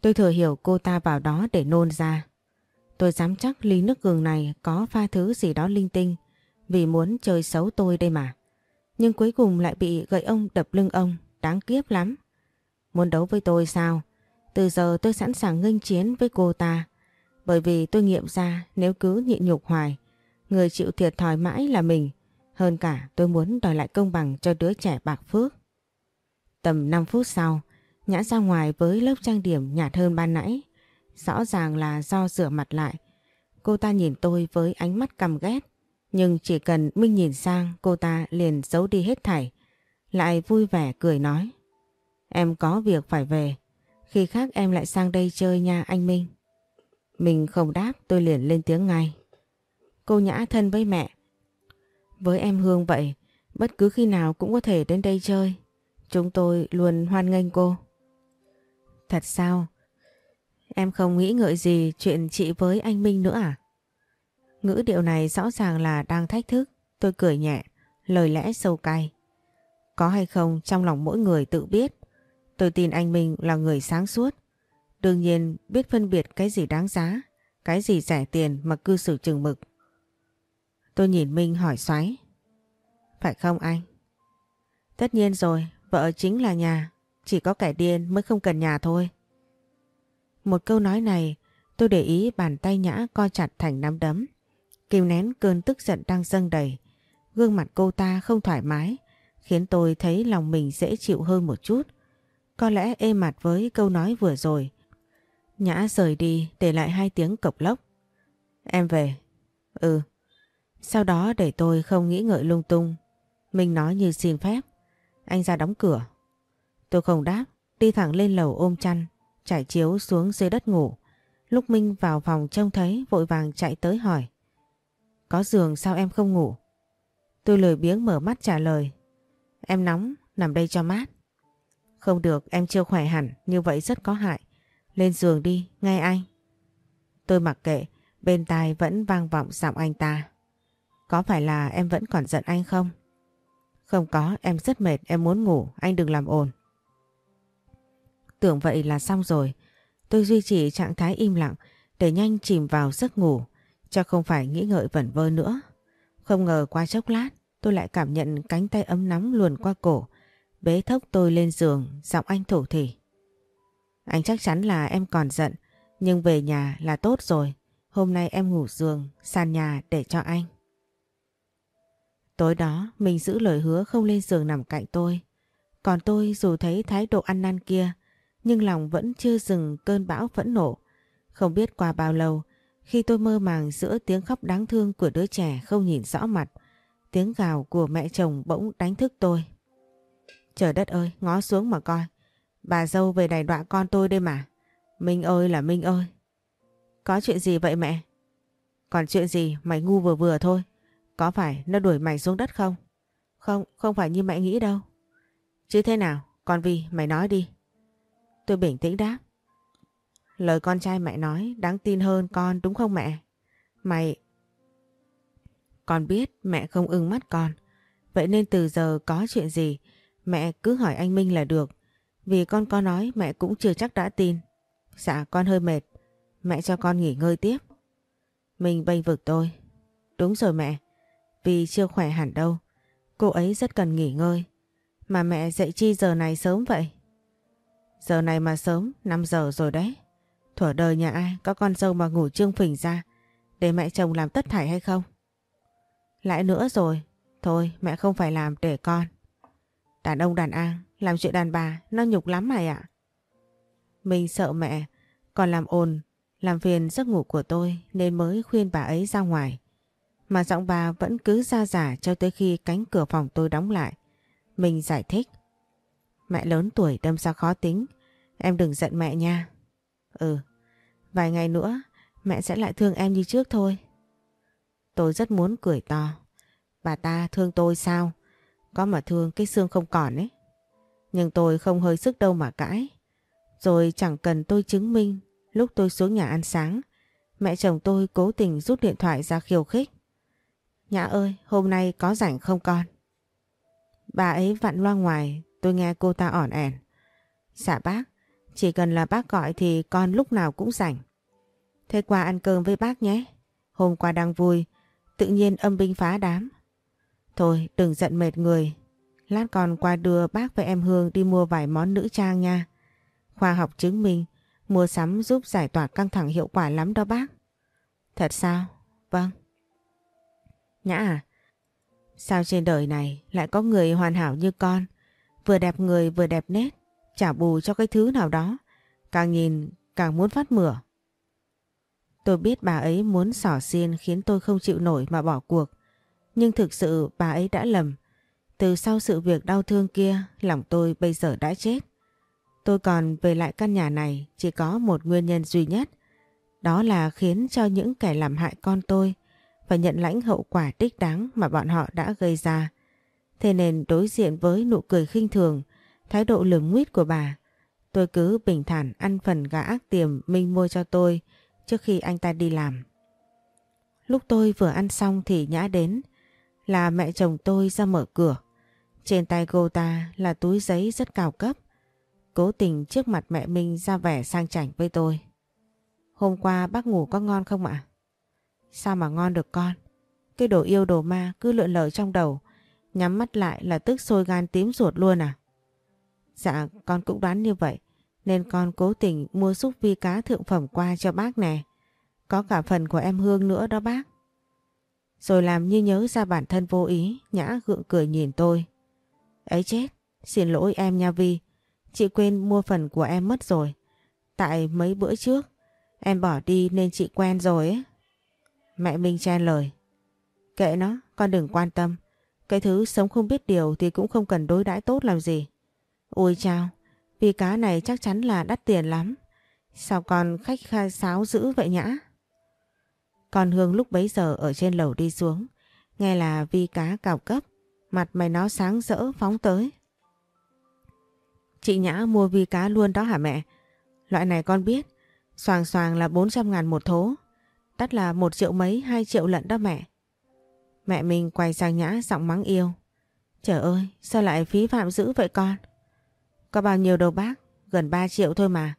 Tôi thừa hiểu cô ta vào đó để nôn ra. Tôi dám chắc ly nước gừng này có pha thứ gì đó linh tinh, vì muốn chơi xấu tôi đây mà. Nhưng cuối cùng lại bị gậy ông đập lưng ông, đáng kiếp lắm. Muốn đấu với tôi sao? Từ giờ tôi sẵn sàng nghênh chiến với cô ta. Bởi vì tôi nghiệm ra nếu cứ nhịn nhục hoài, người chịu thiệt thòi mãi là mình. Hơn cả tôi muốn đòi lại công bằng cho đứa trẻ bạc phước. Tầm 5 phút sau, Nhã ra ngoài với lớp trang điểm nhạt hơn ban nãy. Rõ ràng là do rửa mặt lại. Cô ta nhìn tôi với ánh mắt căm ghét. Nhưng chỉ cần Minh nhìn sang cô ta liền giấu đi hết thảy. Lại vui vẻ cười nói. Em có việc phải về. Khi khác em lại sang đây chơi nha anh Minh. Mình không đáp tôi liền lên tiếng ngay. Cô Nhã thân với mẹ. Với em Hương vậy, bất cứ khi nào cũng có thể đến đây chơi. Chúng tôi luôn hoan nghênh cô. Thật sao? Em không nghĩ ngợi gì chuyện chị với anh Minh nữa à? Ngữ điệu này rõ ràng là đang thách thức. Tôi cười nhẹ, lời lẽ sâu cay. Có hay không trong lòng mỗi người tự biết. Tôi tin anh Minh là người sáng suốt. Đương nhiên biết phân biệt cái gì đáng giá, cái gì rẻ tiền mà cư xử chừng mực. Tôi nhìn Minh hỏi xoáy. Phải không anh? Tất nhiên rồi, vợ chính là nhà, chỉ có kẻ điên mới không cần nhà thôi. Một câu nói này, tôi để ý bàn tay nhã co chặt thành nắm đấm. Kìm nén cơn tức giận đang dâng đầy. Gương mặt cô ta không thoải mái, khiến tôi thấy lòng mình dễ chịu hơn một chút. Có lẽ ê mặt với câu nói vừa rồi. Nhã rời đi để lại hai tiếng cộc lốc. Em về. Ừ. Sau đó để tôi không nghĩ ngợi lung tung. Minh nói như xin phép. Anh ra đóng cửa. Tôi không đáp, đi thẳng lên lầu ôm chăn, trải chiếu xuống dưới đất ngủ. Lúc Minh vào phòng trông thấy vội vàng chạy tới hỏi. Có giường sao em không ngủ? Tôi lười biếng mở mắt trả lời. Em nóng, nằm đây cho mát. Không được, em chưa khỏe hẳn, như vậy rất có hại. Lên giường đi, ngay anh. Tôi mặc kệ, bên tai vẫn vang vọng giọng anh ta. Có phải là em vẫn còn giận anh không? Không có, em rất mệt, em muốn ngủ, anh đừng làm ồn. Tưởng vậy là xong rồi. Tôi duy trì trạng thái im lặng để nhanh chìm vào giấc ngủ, cho không phải nghĩ ngợi vẩn vơ nữa. Không ngờ qua chốc lát, tôi lại cảm nhận cánh tay ấm nóng luồn qua cổ, bế thốc tôi lên giường, giọng anh thủ thỉ. Anh chắc chắn là em còn giận, nhưng về nhà là tốt rồi. Hôm nay em ngủ giường, sàn nhà để cho anh. Tối đó mình giữ lời hứa không lên giường nằm cạnh tôi. Còn tôi dù thấy thái độ ăn năn kia, nhưng lòng vẫn chưa dừng cơn bão phẫn nộ. Không biết qua bao lâu, khi tôi mơ màng giữa tiếng khóc đáng thương của đứa trẻ không nhìn rõ mặt, tiếng gào của mẹ chồng bỗng đánh thức tôi. Trời đất ơi, ngó xuống mà coi. Bà dâu về đài đọa con tôi đây mà. Minh ơi là Minh ơi. Có chuyện gì vậy mẹ? Còn chuyện gì mày ngu vừa vừa thôi. Có phải nó đuổi mày xuống đất không? Không, không phải như mẹ nghĩ đâu. Chứ thế nào? Còn vì mày nói đi. Tôi bình tĩnh đáp. Lời con trai mẹ nói đáng tin hơn con đúng không mẹ? Mày... Con biết mẹ không ưng mắt con. Vậy nên từ giờ có chuyện gì mẹ cứ hỏi anh Minh là được. Vì con có nói mẹ cũng chưa chắc đã tin. Dạ con hơi mệt. Mẹ cho con nghỉ ngơi tiếp. mình bênh vực tôi. Đúng rồi mẹ. Vì chưa khỏe hẳn đâu. Cô ấy rất cần nghỉ ngơi. Mà mẹ dậy chi giờ này sớm vậy? Giờ này mà sớm, 5 giờ rồi đấy. Thuở đời nhà ai có con dâu mà ngủ trương phình ra để mẹ chồng làm tất thảy hay không? Lại nữa rồi, thôi mẹ không phải làm để con. Đàn ông đàn an, làm chuyện đàn bà, nó nhục lắm mày ạ. Mình sợ mẹ, còn làm ồn, làm phiền giấc ngủ của tôi nên mới khuyên bà ấy ra ngoài. Mà giọng bà vẫn cứ ra giả cho tới khi cánh cửa phòng tôi đóng lại. Mình giải thích. Mẹ lớn tuổi đâm ra khó tính, em đừng giận mẹ nha. Ừ, vài ngày nữa mẹ sẽ lại thương em như trước thôi. Tôi rất muốn cười to. Bà ta thương tôi sao? Có mà thương cái xương không còn ấy. Nhưng tôi không hơi sức đâu mà cãi. Rồi chẳng cần tôi chứng minh lúc tôi xuống nhà ăn sáng. Mẹ chồng tôi cố tình rút điện thoại ra khiêu khích. Nhã ơi, hôm nay có rảnh không con? Bà ấy vặn loa ngoài, tôi nghe cô ta ỏn ẻn. Dạ bác, chỉ cần là bác gọi thì con lúc nào cũng rảnh. Thế qua ăn cơm với bác nhé. Hôm qua đang vui, tự nhiên âm binh phá đám. Thôi đừng giận mệt người. Lát còn qua đưa bác và em Hương đi mua vài món nữ trang nha. Khoa học chứng minh mua sắm giúp giải tỏa căng thẳng hiệu quả lắm đó bác. Thật sao? Vâng. Nhã à? Sao trên đời này lại có người hoàn hảo như con? Vừa đẹp người vừa đẹp nét, trả bù cho cái thứ nào đó. Càng nhìn càng muốn phát mửa. Tôi biết bà ấy muốn xỏ xiên khiến tôi không chịu nổi mà bỏ cuộc. Nhưng thực sự bà ấy đã lầm. Từ sau sự việc đau thương kia, lòng tôi bây giờ đã chết. Tôi còn về lại căn nhà này chỉ có một nguyên nhân duy nhất. Đó là khiến cho những kẻ làm hại con tôi và nhận lãnh hậu quả đích đáng mà bọn họ đã gây ra. Thế nên đối diện với nụ cười khinh thường, thái độ lườm nguyết của bà, tôi cứ bình thản ăn phần gà ác tiềm Minh mua cho tôi trước khi anh ta đi làm. Lúc tôi vừa ăn xong thì Nhã đến, là mẹ chồng tôi ra mở cửa. Trên tay cô ta là túi giấy rất cao cấp. Cố tình trước mặt mẹ Minh ra vẻ sang chảnh với tôi. Hôm qua bác ngủ có ngon không ạ? Sao mà ngon được con? Cái đồ yêu đồ ma cứ lượn lờ trong đầu. Nhắm mắt lại là tức sôi gan tím ruột luôn à? Dạ con cũng đoán như vậy. Nên con cố tình mua xúc vi cá thượng phẩm qua cho bác nè. Có cả phần của em Hương nữa đó bác. Rồi làm như nhớ ra bản thân vô ý, Nhã gượng cười nhìn tôi. Ấy chết, xin lỗi em nha Vi. Chị quên mua phần của em mất rồi. Tại mấy bữa trước, em bỏ đi nên chị quen rồi ấy. Mẹ Minh chen lời. Kệ nó, con đừng quan tâm. Cái thứ sống không biết điều thì cũng không cần đối đãi tốt làm gì. Ôi chao, vì cá này chắc chắn là đắt tiền lắm. Sao con khách khai sáo dữ vậy nhã? Con Hương lúc bấy giờ ở trên lầu đi xuống. Nghe là vi cá cao cấp. Mặt mày nó sáng rỡ phóng tới. Chị Nhã mua vi cá luôn đó hả mẹ? Loại này con biết. Xoàng xoàng là 400 ngàn một thố. Đắt là một triệu mấy, hai triệu lận đó mẹ. Mẹ mình quay sang Nhã giọng mắng yêu. Trời ơi, sao lại phí phạm dữ vậy con? Có bao nhiêu đâu bác, gần 3 triệu thôi mà.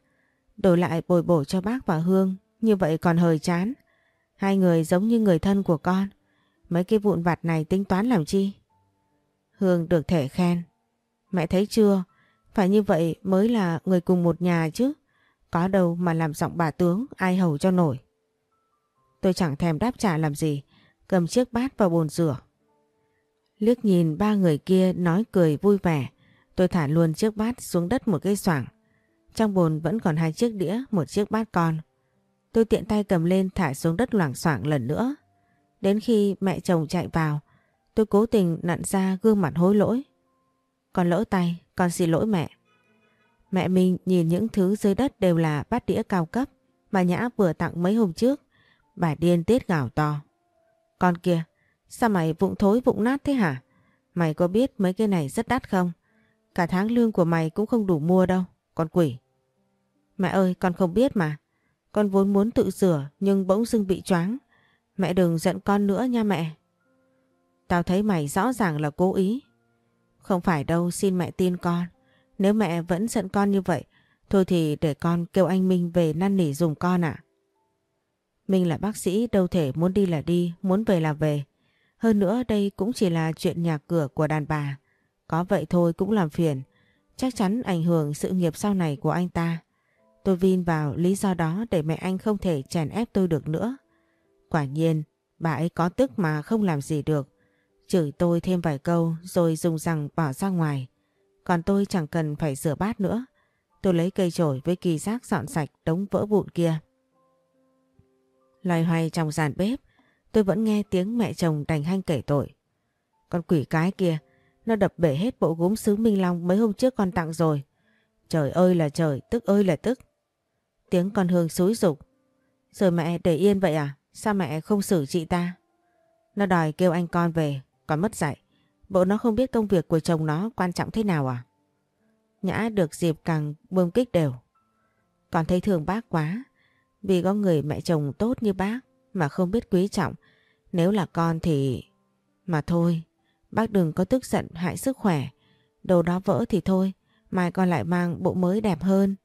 Đổi lại bồi bổ cho bác và Hương, như vậy còn hơi chán. Hai người giống như người thân của con. Mấy cái vụn vặt này tính toán làm chi? Hương được thể khen. Mẹ thấy chưa? Phải như vậy mới là người cùng một nhà chứ. Có đâu mà làm giọng bà tướng ai hầu cho nổi. Tôi chẳng thèm đáp trả làm gì. Cầm chiếc bát vào bồn rửa. Liếc nhìn ba người kia nói cười vui vẻ. Tôi thả luôn chiếc bát xuống đất một cây xoảng. Trong bồn vẫn còn hai chiếc đĩa, một chiếc bát con. Tôi tiện tay cầm lên thả xuống đất loảng xoảng lần nữa. Đến khi mẹ chồng chạy vào, tôi cố tình nặn ra gương mặt hối lỗi. Con lỡ tay, con xin lỗi mẹ. Mẹ mình nhìn những thứ dưới đất đều là bát đĩa cao cấp mà Nhã vừa tặng mấy hôm trước. Bà điên tiết gào to. Con kia, sao mày vụng thối vụng nát thế hả? Mày có biết mấy cái này rất đắt không? Cả tháng lương của mày cũng không đủ mua đâu, con quỷ. Mẹ ơi, con không biết mà. Con vốn muốn tự rửa nhưng bỗng dưng bị choáng. Mẹ đừng giận con nữa nha mẹ. Tao thấy mày rõ ràng là cố ý. Không phải đâu, xin mẹ tin con. Nếu mẹ vẫn giận con như vậy, thôi thì để con kêu anh Minh về năn nỉ dùng con ạ mình là bác sĩ đâu thể muốn đi là đi, muốn về là về. Hơn nữa đây cũng chỉ là chuyện nhà cửa của đàn bà. Có vậy thôi cũng làm phiền. Chắc chắn ảnh hưởng sự nghiệp sau này của anh ta. Tôi vin vào lý do đó để mẹ anh không thể chèn ép tôi được nữa. Quả nhiên, bà ấy có tức mà không làm gì được. Chửi tôi thêm vài câu rồi dùng rằng bỏ ra ngoài. Còn tôi chẳng cần phải rửa bát nữa. Tôi lấy cây chổi với kỳ giác dọn sạch đống vỡ vụn kia. Loay hoay trong giàn bếp, tôi vẫn nghe tiếng mẹ chồng đành hanh kể tội. Con quỷ cái kia, nó đập bể hết bộ gốm sứ Minh Long mấy hôm trước con tặng rồi. Trời ơi là trời, tức ơi là tức. Tiếng con Hương xúi dục. Rồi mẹ để yên vậy à? Sao mẹ không xử chị ta? Nó đòi kêu anh con về, còn mất dạy. Bộ nó không biết công việc của chồng nó quan trọng thế nào à? Nhã được dịp càng bơm kích đều. Còn thấy thương bác quá. Vì có người mẹ chồng tốt như bác mà không biết quý trọng. Nếu là con thì... Mà thôi, bác đừng có tức giận hại sức khỏe. Đồ đó vỡ thì thôi, mai con lại mang bộ mới đẹp hơn.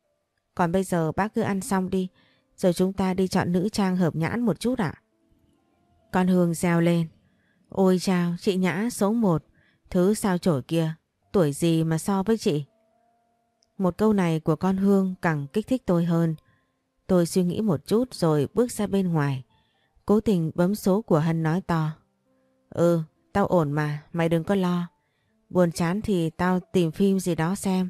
Còn bây giờ bác cứ ăn xong đi, rồi chúng ta đi chọn nữ trang hợp nhãn một chút ạ. Con Hương reo lên. Ôi chào, chị Nhã số 1, thứ sao chổi kia, tuổi gì mà so với chị? Một câu này của con Hương càng kích thích tôi hơn. Tôi suy nghĩ một chút rồi bước ra bên ngoài. Cố tình bấm số của Hân nói to. Ừ, tao ổn mà, mày đừng có lo. Buồn chán thì tao tìm phim gì đó xem.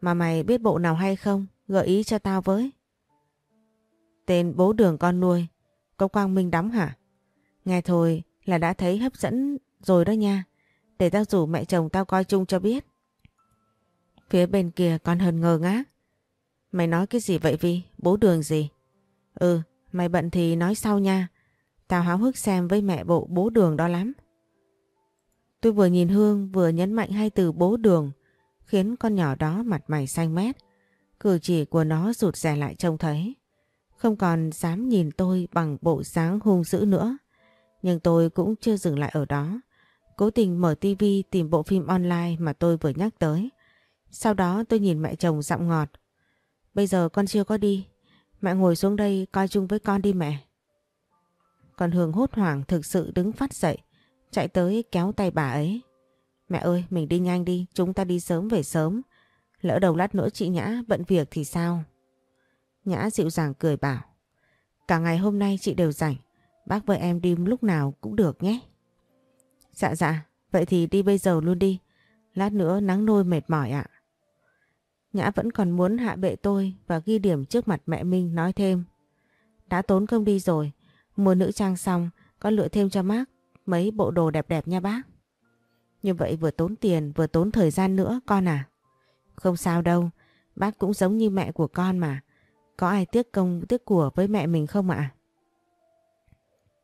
Mà mày biết bộ nào hay không? Gợi ý cho tao với. Tên bố đường con nuôi, có Quang Minh đóng hả? Nghe thôi là đã thấy hấp dẫn rồi đó nha. Để tao rủ mẹ chồng tao coi chung cho biết. Phía bên kia con Hân ngơ ngác. Mày nói cái gì vậy Vi? Bố đường gì? Ừ, mày bận thì nói sau nha. Tao háo hức xem với mẹ bộ bố đường đó lắm. Tôi vừa nhìn Hương vừa nhấn mạnh hai từ bố đường khiến con nhỏ đó mặt mày xanh mét. Cử chỉ của nó rụt rè lại trông thấy. Không còn dám nhìn tôi bằng bộ dáng hung dữ nữa. Nhưng tôi cũng chưa dừng lại ở đó. Cố tình mở tivi tìm bộ phim online mà tôi vừa nhắc tới. Sau đó tôi nhìn mẹ chồng giọng ngọt. Bây giờ con chưa có đi. Mẹ ngồi xuống đây coi chung với con đi mẹ. Còn Hương hốt hoảng thực sự đứng phát dậy. Chạy tới kéo tay bà ấy. Mẹ ơi, mình đi nhanh đi. Chúng ta đi sớm về sớm. Lỡ đầu lát nữa chị Nhã bận việc thì sao? Nhã dịu dàng cười bảo. Cả ngày hôm nay chị đều rảnh. Bác với em đi lúc nào cũng được nhé. Dạ dạ. Vậy thì đi bây giờ luôn đi. Lát nữa nắng nôi mệt mỏi ạ. Nhã vẫn còn muốn hạ bệ tôi và ghi điểm trước mặt mẹ Minh nói thêm. Đã tốn công đi rồi, mua nữ trang xong, con lựa thêm cho bác mấy bộ đồ đẹp đẹp nha bác. Như vậy vừa tốn tiền vừa tốn thời gian nữa con à. Không sao đâu, bác cũng giống như mẹ của con mà. Có ai tiếc công tiếc của với mẹ mình không ạ?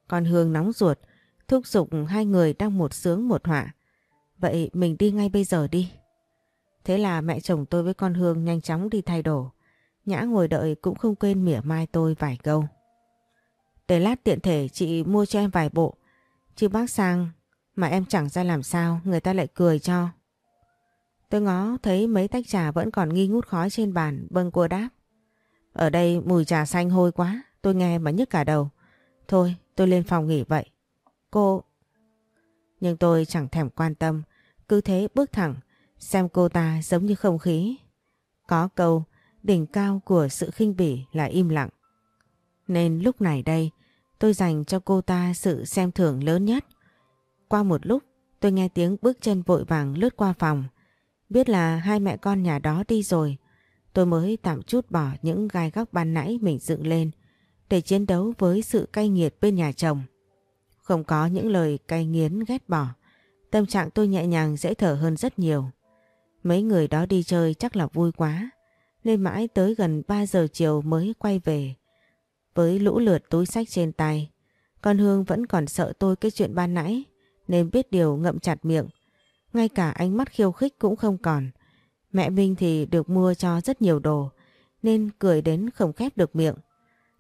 Con Hương nóng ruột, thúc giục hai người đang một sướng một họa. Vậy mình đi ngay bây giờ đi. Thế là mẹ chồng tôi với con Hương nhanh chóng đi thay đồ. Nhã ngồi đợi cũng không quên mỉa mai tôi vài câu. Để lát tiện thể chị mua cho em vài bộ. Chứ bác sang mà em chẳng ra làm sao người ta lại cười cho. Tôi ngó thấy mấy tách trà vẫn còn nghi ngút khói trên bàn bâng cua đáp. Ở đây mùi trà xanh hôi quá, tôi nghe mà nhức cả đầu. Thôi, tôi lên phòng nghỉ vậy. Cô... Nhưng tôi chẳng thèm quan tâm, cứ thế bước thẳng, xem cô ta giống như không khí. Có câu, đỉnh cao của sự khinh bỉ là im lặng. Nên lúc này đây, tôi dành cho cô ta sự xem thưởng lớn nhất. Qua một lúc, tôi nghe tiếng bước chân vội vàng lướt qua phòng. Biết là hai mẹ con nhà đó đi rồi, tôi mới tạm chút bỏ những gai góc ban nãy mình dựng lên để chiến đấu với sự cay nghiệt bên nhà chồng. Không có những lời cay nghiến ghét bỏ, tâm trạng tôi nhẹ nhàng dễ thở hơn rất nhiều. Mấy người đó đi chơi chắc là vui quá, nên mãi tới gần 3 giờ chiều mới quay về. Với lũ lượt túi sách trên tay, con Hương vẫn còn sợ tôi cái chuyện ban nãy, nên biết điều ngậm chặt miệng. Ngay cả ánh mắt khiêu khích cũng không còn. Mẹ Minh thì được mua cho rất nhiều đồ, nên cười đến không khép được miệng.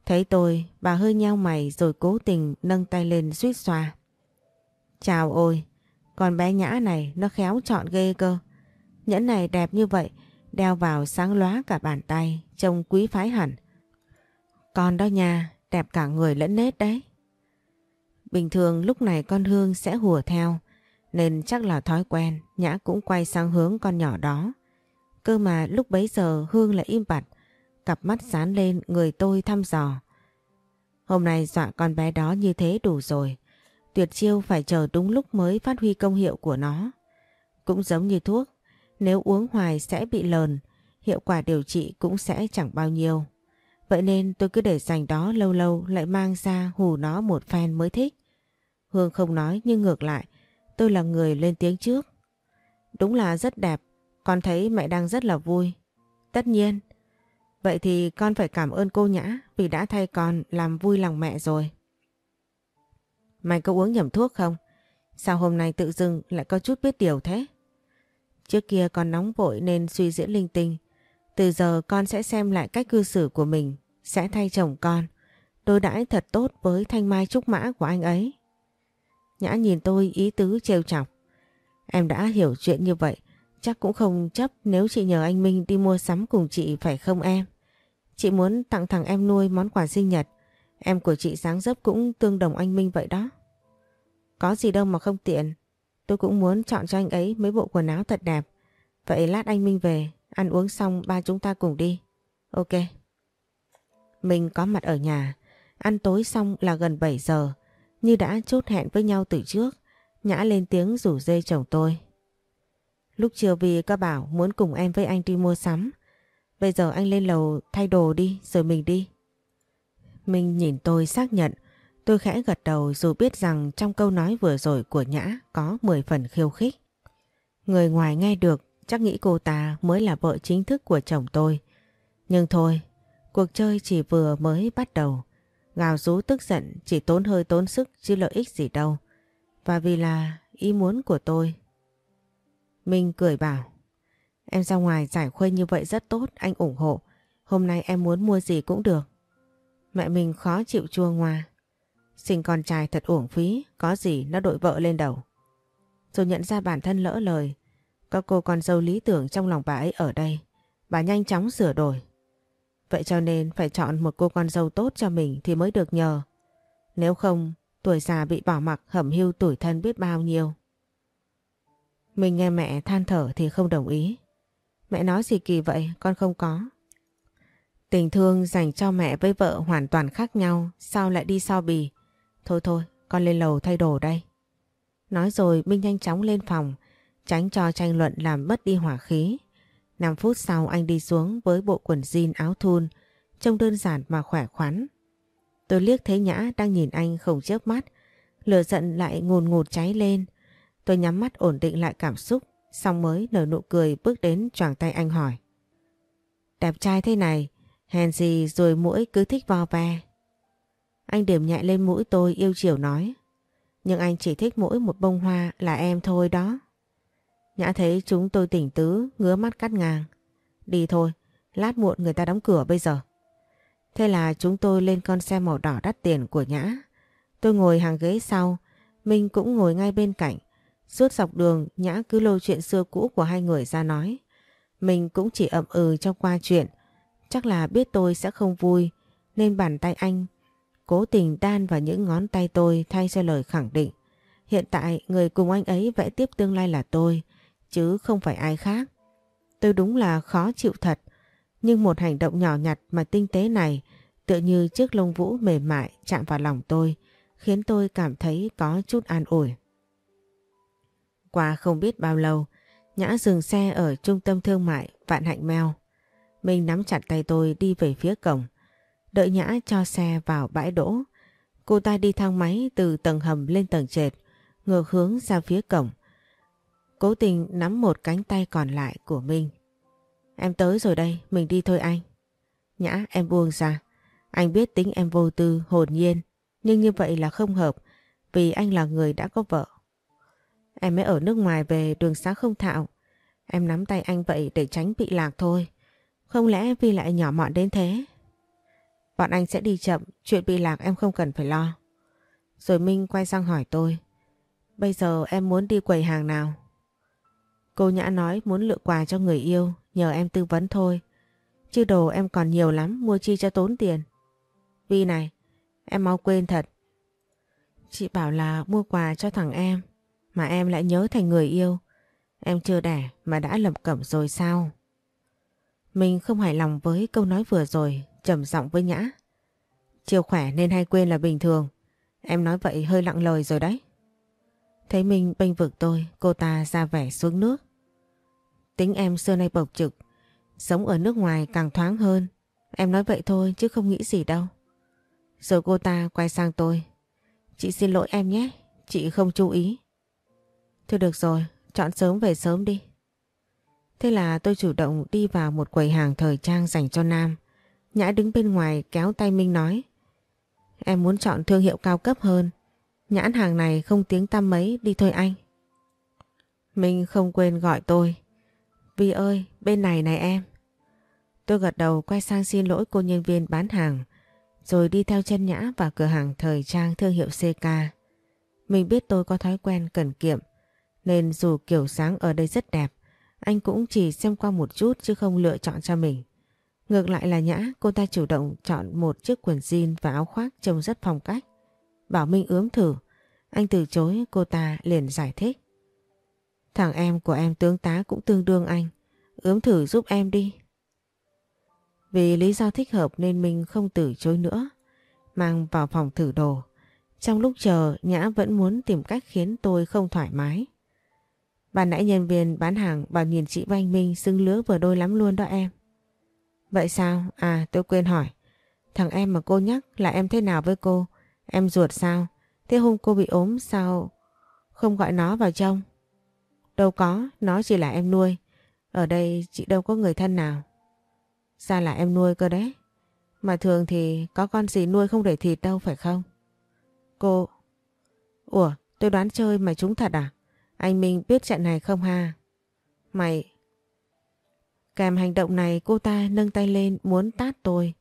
Thấy tôi, bà hơi nhao mày rồi cố tình nâng tay lên suýt xoa. Chào ôi, con bé nhã này nó khéo chọn ghê cơ. Nhẫn này đẹp như vậy, đeo vào sáng lóa cả bàn tay, trông quý phái hẳn. Con đó nha, đẹp cả người lẫn nết đấy. Bình thường lúc này con Hương sẽ hùa theo, nên chắc là thói quen, Nhã cũng quay sang hướng con nhỏ đó. Cơ mà lúc bấy giờ Hương lại im bặt, cặp mắt dán lên người tôi thăm dò. Hôm nay dọa con bé đó như thế đủ rồi, tuyệt chiêu phải chờ đúng lúc mới phát huy công hiệu của nó. Cũng giống như thuốc, nếu uống hoài sẽ bị lờn, hiệu quả điều trị cũng sẽ chẳng bao nhiêu. Vậy nên tôi cứ để dành đó lâu lâu lại mang ra hù nó một phen mới thích. Hương không nói nhưng ngược lại, tôi là người lên tiếng trước. Đúng là rất đẹp, con thấy mẹ đang rất là vui. Tất nhiên. Vậy thì con phải cảm ơn cô Nhã vì đã thay con làm vui lòng mẹ rồi. Mày có uống nhầm thuốc không? Sao hôm nay tự dưng lại có chút biết điều thế? Trước kia con nóng vội nên suy diễn linh tinh. Từ giờ con sẽ xem lại cách cư xử của mình, sẽ thay chồng con. Đối đãi thật tốt với thanh mai trúc mã của anh ấy. Nhã nhìn tôi ý tứ trêu chọc. Em đã hiểu chuyện như vậy, chắc cũng không chấp nếu chị nhờ anh Minh đi mua sắm cùng chị phải không em? Chị muốn tặng thằng em nuôi món quà sinh nhật. Em của chị sáng dấp cũng tương đồng anh Minh vậy đó. Có gì đâu mà không tiện. Tôi cũng muốn chọn cho anh ấy mấy bộ quần áo thật đẹp. Vậy lát anh Minh về, ăn uống xong ba chúng ta cùng đi. Ok. Mình có mặt ở nhà, ăn tối xong là gần 7 giờ. Như đã chốt hẹn với nhau từ trước, Nhã lên tiếng rủ dê chồng tôi. Lúc chiều vì có bảo muốn cùng em với anh đi mua sắm. Bây giờ anh lên lầu thay đồ đi rồi mình đi. Minh nhìn tôi xác nhận. Tôi khẽ gật đầu dù biết rằng trong câu nói vừa rồi của Nhã có 10 phần khiêu khích. Người ngoài nghe được chắc nghĩ cô ta mới là vợ chính thức của chồng tôi. Nhưng thôi, cuộc chơi chỉ vừa mới bắt đầu. Gào rú tức giận chỉ tốn hơi tốn sức chứ lợi ích gì đâu. Và vì là ý muốn của tôi. Minh cười bảo. Em ra ngoài giải khuây như vậy rất tốt, anh ủng hộ. Hôm nay em muốn mua gì cũng được. Mẹ mình khó chịu chua ngoa. Sinh con trai thật uổng phí, có gì nó đội vợ lên đầu. Rồi nhận ra bản thân lỡ lời. Có cô con dâu lý tưởng trong lòng bà ấy ở đây. Bà nhanh chóng sửa đổi. Vậy cho nên phải chọn một cô con dâu tốt cho mình thì mới được nhờ. Nếu không, tuổi già bị bỏ mặc hẩm hưu tuổi thân biết bao nhiêu. Mình nghe mẹ than thở thì không đồng ý. Mẹ nói gì kỳ vậy, con không có. Tình thương dành cho mẹ với vợ hoàn toàn khác nhau, sao lại đi so bì. Thôi thôi, con lên lầu thay đồ đây. Nói rồi Minh nhanh chóng lên phòng, tránh cho tranh luận làm mất đi hỏa khí. 5 phút sau anh đi xuống với bộ quần jean áo thun, trông đơn giản mà khỏe khoắn. Tôi liếc thấy Nhã đang nhìn anh không chớp mắt, lửa giận lại ngùn ngụt cháy lên. Tôi nhắm mắt ổn định lại cảm xúc, xong mới nở nụ cười bước đến choàng tay anh hỏi. Đẹp trai thế này, hèn gì rồi mũi cứ thích vo ve. Anh điểm nhẹ lên mũi tôi yêu chiều nói. Nhưng anh chỉ thích mỗi một bông hoa là em thôi đó. Nhã thấy chúng tôi tỉnh tứ, ngứa mắt cắt ngang. Đi thôi, lát muộn người ta đóng cửa bây giờ. Thế là chúng tôi lên con xe màu đỏ đắt tiền của Nhã. Tôi ngồi hàng ghế sau, Minh cũng ngồi ngay bên cạnh. Suốt dọc đường Nhã cứ lôi chuyện xưa cũ của hai người ra nói. Mình cũng chỉ ậm ừ cho qua chuyện. Chắc là biết tôi sẽ không vui nên bàn tay anh cố tình đan vào những ngón tay tôi thay cho lời khẳng định. Hiện tại người cùng anh ấy vẽ tiếp tương lai là tôi chứ không phải ai khác. Tôi đúng là khó chịu thật nhưng một hành động nhỏ nhặt mà tinh tế này tựa như chiếc lông vũ mềm mại chạm vào lòng tôi khiến tôi cảm thấy có chút an ủi. Qua không biết bao lâu, Nhã dừng xe ở trung tâm thương mại Vạn Hạnh Mèo. Mình nắm chặt tay tôi đi về phía cổng. Đợi Nhã cho xe vào bãi đỗ. Cô ta đi thang máy từ tầng hầm lên tầng trệt, ngược hướng ra phía cổng. Cố tình nắm một cánh tay còn lại của mình. Em tới rồi đây, mình đi thôi anh. Nhã em buông ra. Anh biết tính em vô tư, hồn nhiên, nhưng như vậy là không hợp vì anh là người đã có vợ. Em mới ở nước ngoài về đường xá không thạo. Em nắm tay anh vậy để tránh bị lạc thôi. Không lẽ vì lại nhỏ mọn đến thế? Bọn anh sẽ đi chậm, chuyện bị lạc em không cần phải lo. Rồi Minh quay sang hỏi tôi. Bây giờ em muốn đi quầy hàng nào? Cô Nhã nói muốn lựa quà cho người yêu, nhờ em tư vấn thôi. Chứ đồ em còn nhiều lắm, mua chi cho tốn tiền. Vi này, em mau quên thật. Chị bảo là mua quà cho thằng em, mà em lại nhớ thành người yêu. Em chưa đẻ mà đã lầm cẩm rồi sao? Mình không hài lòng với câu nói vừa rồi, trầm giọng với Nhã. Chiều khỏe nên hay quên là bình thường. Em nói vậy hơi lặng lời rồi đấy. Thấy mình bênh vực tôi, cô ta ra vẻ xuống nước. Tính em xưa nay bộc trực, sống ở nước ngoài càng thoáng hơn. Em nói vậy thôi chứ không nghĩ gì đâu. Rồi cô ta quay sang tôi. Chị xin lỗi em nhé, chị không chú ý. Thôi được rồi, chọn sớm về sớm đi. Thế là tôi chủ động đi vào một quầy hàng thời trang dành cho nam. Nhã đứng bên ngoài kéo tay Minh nói. Em muốn chọn thương hiệu cao cấp hơn. Nhãn hàng này không tiếng tăm mấy đi thôi anh. Minh không quên gọi tôi. Vi ơi, bên này này em. Tôi gật đầu quay sang xin lỗi cô nhân viên bán hàng, rồi đi theo chân nhã vào cửa hàng thời trang thương hiệu CK. Mình biết tôi có thói quen cần kiệm, nên dù kiểu sáng ở đây rất đẹp, anh cũng chỉ xem qua một chút chứ không lựa chọn cho mình. Ngược lại là Nhã, cô ta chủ động chọn một chiếc quần jean và áo khoác trông rất phong cách. Bảo Minh ướm thử, anh từ chối cô ta liền giải thích. Thằng em của em tướng tá cũng tương đương anh, ướm thử giúp em đi. Vì lý do thích hợp nên minh không từ chối nữa, mang vào phòng thử đồ. Trong lúc chờ, Nhã vẫn muốn tìm cách khiến tôi không thoải mái. Bà nãy nhân viên bán hàng bảo nhìn chị Vanh Minh xưng lứa vừa đôi lắm luôn đó em. Vậy sao? À tôi quên hỏi. Thằng em mà cô nhắc là em thế nào với cô? Em ruột sao? Thế hôm cô bị ốm sao không gọi nó vào trong Đâu có, nó chỉ là em nuôi. Ở đây chị đâu có người thân nào. Ra là em nuôi cơ đấy. Mà thường thì có con gì nuôi không để thịt đâu phải không? Cô... Ủa, tôi đoán chơi mà chúng thật à? Anh Minh biết trận này không ha? Mày... Kèm hành động này cô ta nâng tay lên muốn tát tôi.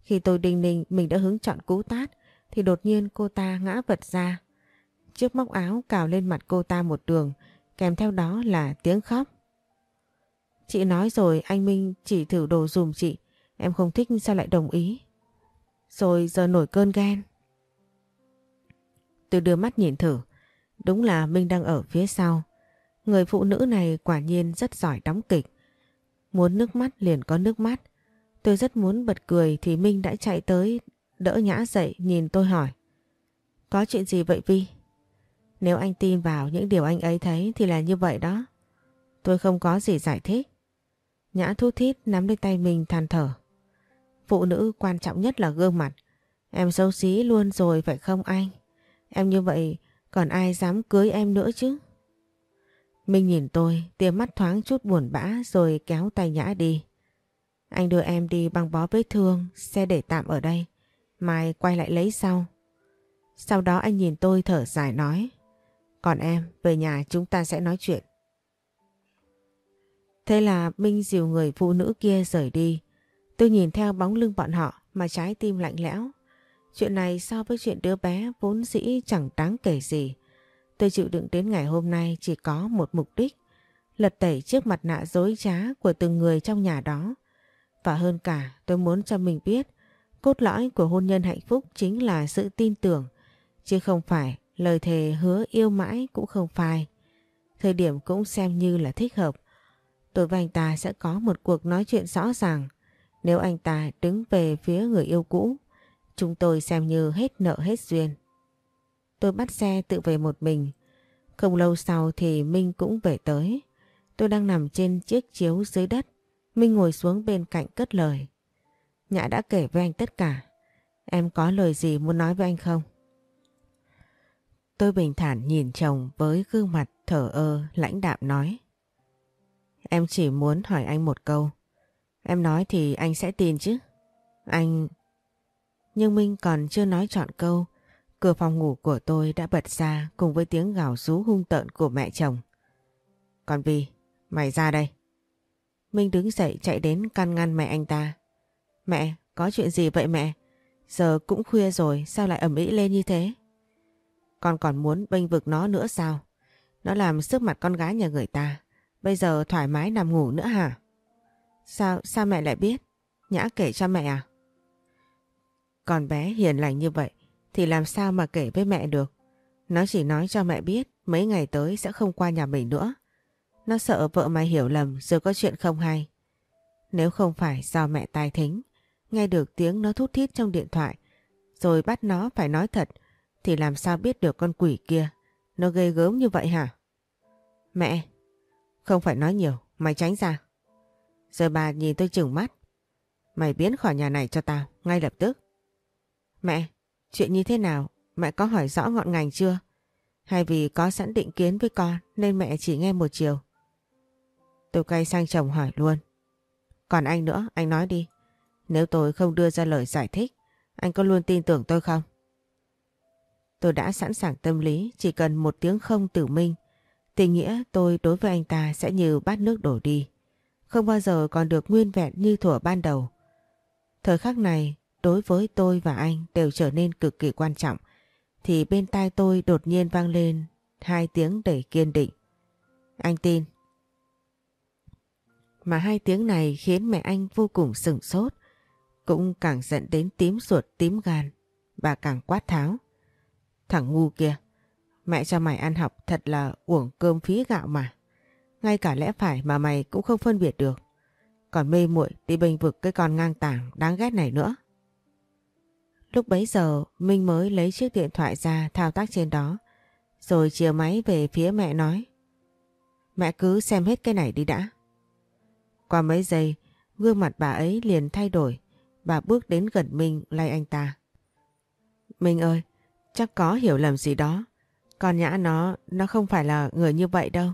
Khi tôi đình đình mình đã hứng chọn cú tát, thì đột nhiên cô ta ngã vật ra. Chiếc móc áo cào lên mặt cô ta một đường, kèm theo đó là tiếng khóc. Chị nói rồi, anh Minh chỉ thử đồ dùm chị, em không thích sao lại đồng ý. Rồi giờ nổi cơn ghen. Tôi đưa mắt nhìn thử đúng là Minh đang ở phía sau. Người phụ nữ này quả nhiên rất giỏi đóng kịch. Muốn nước mắt liền có nước mắt. Tôi rất muốn bật cười thì Minh đã chạy tới, đỡ nhã dậy nhìn tôi hỏi. Có chuyện gì vậy Vi? Nếu anh tin vào những điều anh ấy thấy thì là như vậy đó. Tôi không có gì giải thích. Nhã thu thít nắm lấy tay mình than thở. Phụ nữ quan trọng nhất là gương mặt. Em xấu xí luôn rồi phải không anh? Em như vậy còn ai dám cưới em nữa chứ? Minh nhìn tôi, tia mắt thoáng chút buồn bã rồi kéo tay Nhã đi. Anh đưa em đi băng bó vết thương, xe để tạm ở đây. Mai quay lại lấy sau. Sau đó anh nhìn tôi thở dài nói. Còn em, về nhà chúng ta sẽ nói chuyện. Thế là Minh dìu người phụ nữ kia rời đi. Tôi nhìn theo bóng lưng bọn họ mà trái tim lạnh lẽo. Chuyện này so với chuyện đứa bé vốn dĩ chẳng đáng kể gì. Tôi chịu đựng đến ngày hôm nay chỉ có một mục đích. Lật tẩy chiếc mặt nạ dối trá của từng người trong nhà đó. Và hơn cả tôi muốn cho mình biết cốt lõi của hôn nhân hạnh phúc chính là sự tin tưởng. Chứ không phải lời thề hứa yêu mãi cũng không phai. Thời điểm cũng xem như là thích hợp. Tôi và anh ta sẽ có một cuộc nói chuyện rõ ràng. Nếu anh ta đứng về phía người yêu cũ, chúng tôi xem như hết nợ hết duyên. Tôi bắt xe tự về một mình. Không lâu sau thì Minh cũng về tới. Tôi đang nằm trên chiếc chiếu dưới đất. Minh ngồi xuống bên cạnh cất lời. Nhã đã kể với anh tất cả. Em có lời gì muốn nói với anh không? Tôi bình thản nhìn chồng với gương mặt thở ơ, lãnh đạm nói. Em chỉ muốn hỏi anh một câu. Em nói thì anh sẽ tin chứ. Anh... Nhưng Minh còn chưa nói chọn câu. Cửa phòng ngủ của tôi đã bật ra cùng với tiếng gào rú hung tợn của mẹ chồng. Còn Vi, mày ra đây. Minh đứng dậy chạy đến can ngăn mẹ anh ta. Mẹ, có chuyện gì vậy mẹ? Giờ cũng khuya rồi, sao lại ẩm ĩ lên như thế? Con còn muốn bênh vực nó nữa sao? Nó làm sức mặt con gái nhà người ta. Bây giờ thoải mái nằm ngủ nữa hả? Sao, sao mẹ lại biết? Nhã kể cho mẹ à? Con bé hiền lành như vậy thì làm sao mà kể với mẹ được? Nó chỉ nói cho mẹ biết mấy ngày tới sẽ không qua nhà mình nữa. Nó sợ vợ mày hiểu lầm rồi có chuyện không hay. Nếu không phải do mẹ tai thính, nghe được tiếng nó thút thít trong điện thoại, rồi bắt nó phải nói thật, thì làm sao biết được con quỷ kia, nó ghê gớm như vậy hả? Mẹ, không phải nói nhiều, mày tránh ra. Rồi bà nhìn tôi chừng mắt. Mày biến khỏi nhà này cho tao, ngay lập tức. Mẹ, chuyện như thế nào, mẹ có hỏi rõ ngọn ngành chưa? Hay vì có sẵn định kiến với con nên mẹ chỉ nghe một chiều? Tôi quay sang chồng hỏi luôn. Còn anh nữa, anh nói đi. Nếu tôi không đưa ra lời giải thích, anh có luôn tin tưởng tôi không? Tôi đã sẵn sàng tâm lý, chỉ cần một tiếng không từ minh. Tình nghĩa tôi đối với anh ta sẽ như bát nước đổ đi. Không bao giờ còn được nguyên vẹn như thuở ban đầu. Thời khắc này, đối với tôi và anh đều trở nên cực kỳ quan trọng. Thì bên tai tôi đột nhiên vang lên hai tiếng đầy kiên định. Anh tin. Mà hai tiếng này khiến mẹ anh vô cùng sừng sốt. Cũng càng giận đến tím ruột tím gan. Bà càng quát tháo. Thằng ngu kia. Mẹ cho mày ăn học thật là uổng cơm phí gạo mà. Ngay cả lẽ phải mà mày cũng không phân biệt được. Còn mê muội đi bênh vực cái con ngang tàng đáng ghét này nữa. Lúc bấy giờ Minh mới lấy chiếc điện thoại ra thao tác trên đó. Rồi chia máy về phía mẹ nói. Mẹ cứ xem hết cái này đi đã. Qua mấy giây, gương mặt bà ấy liền thay đổi. Bà bước đến gần Minh lay anh ta. Minh ơi, chắc có hiểu lầm gì đó. Con nhã nó, nó không phải là người như vậy đâu.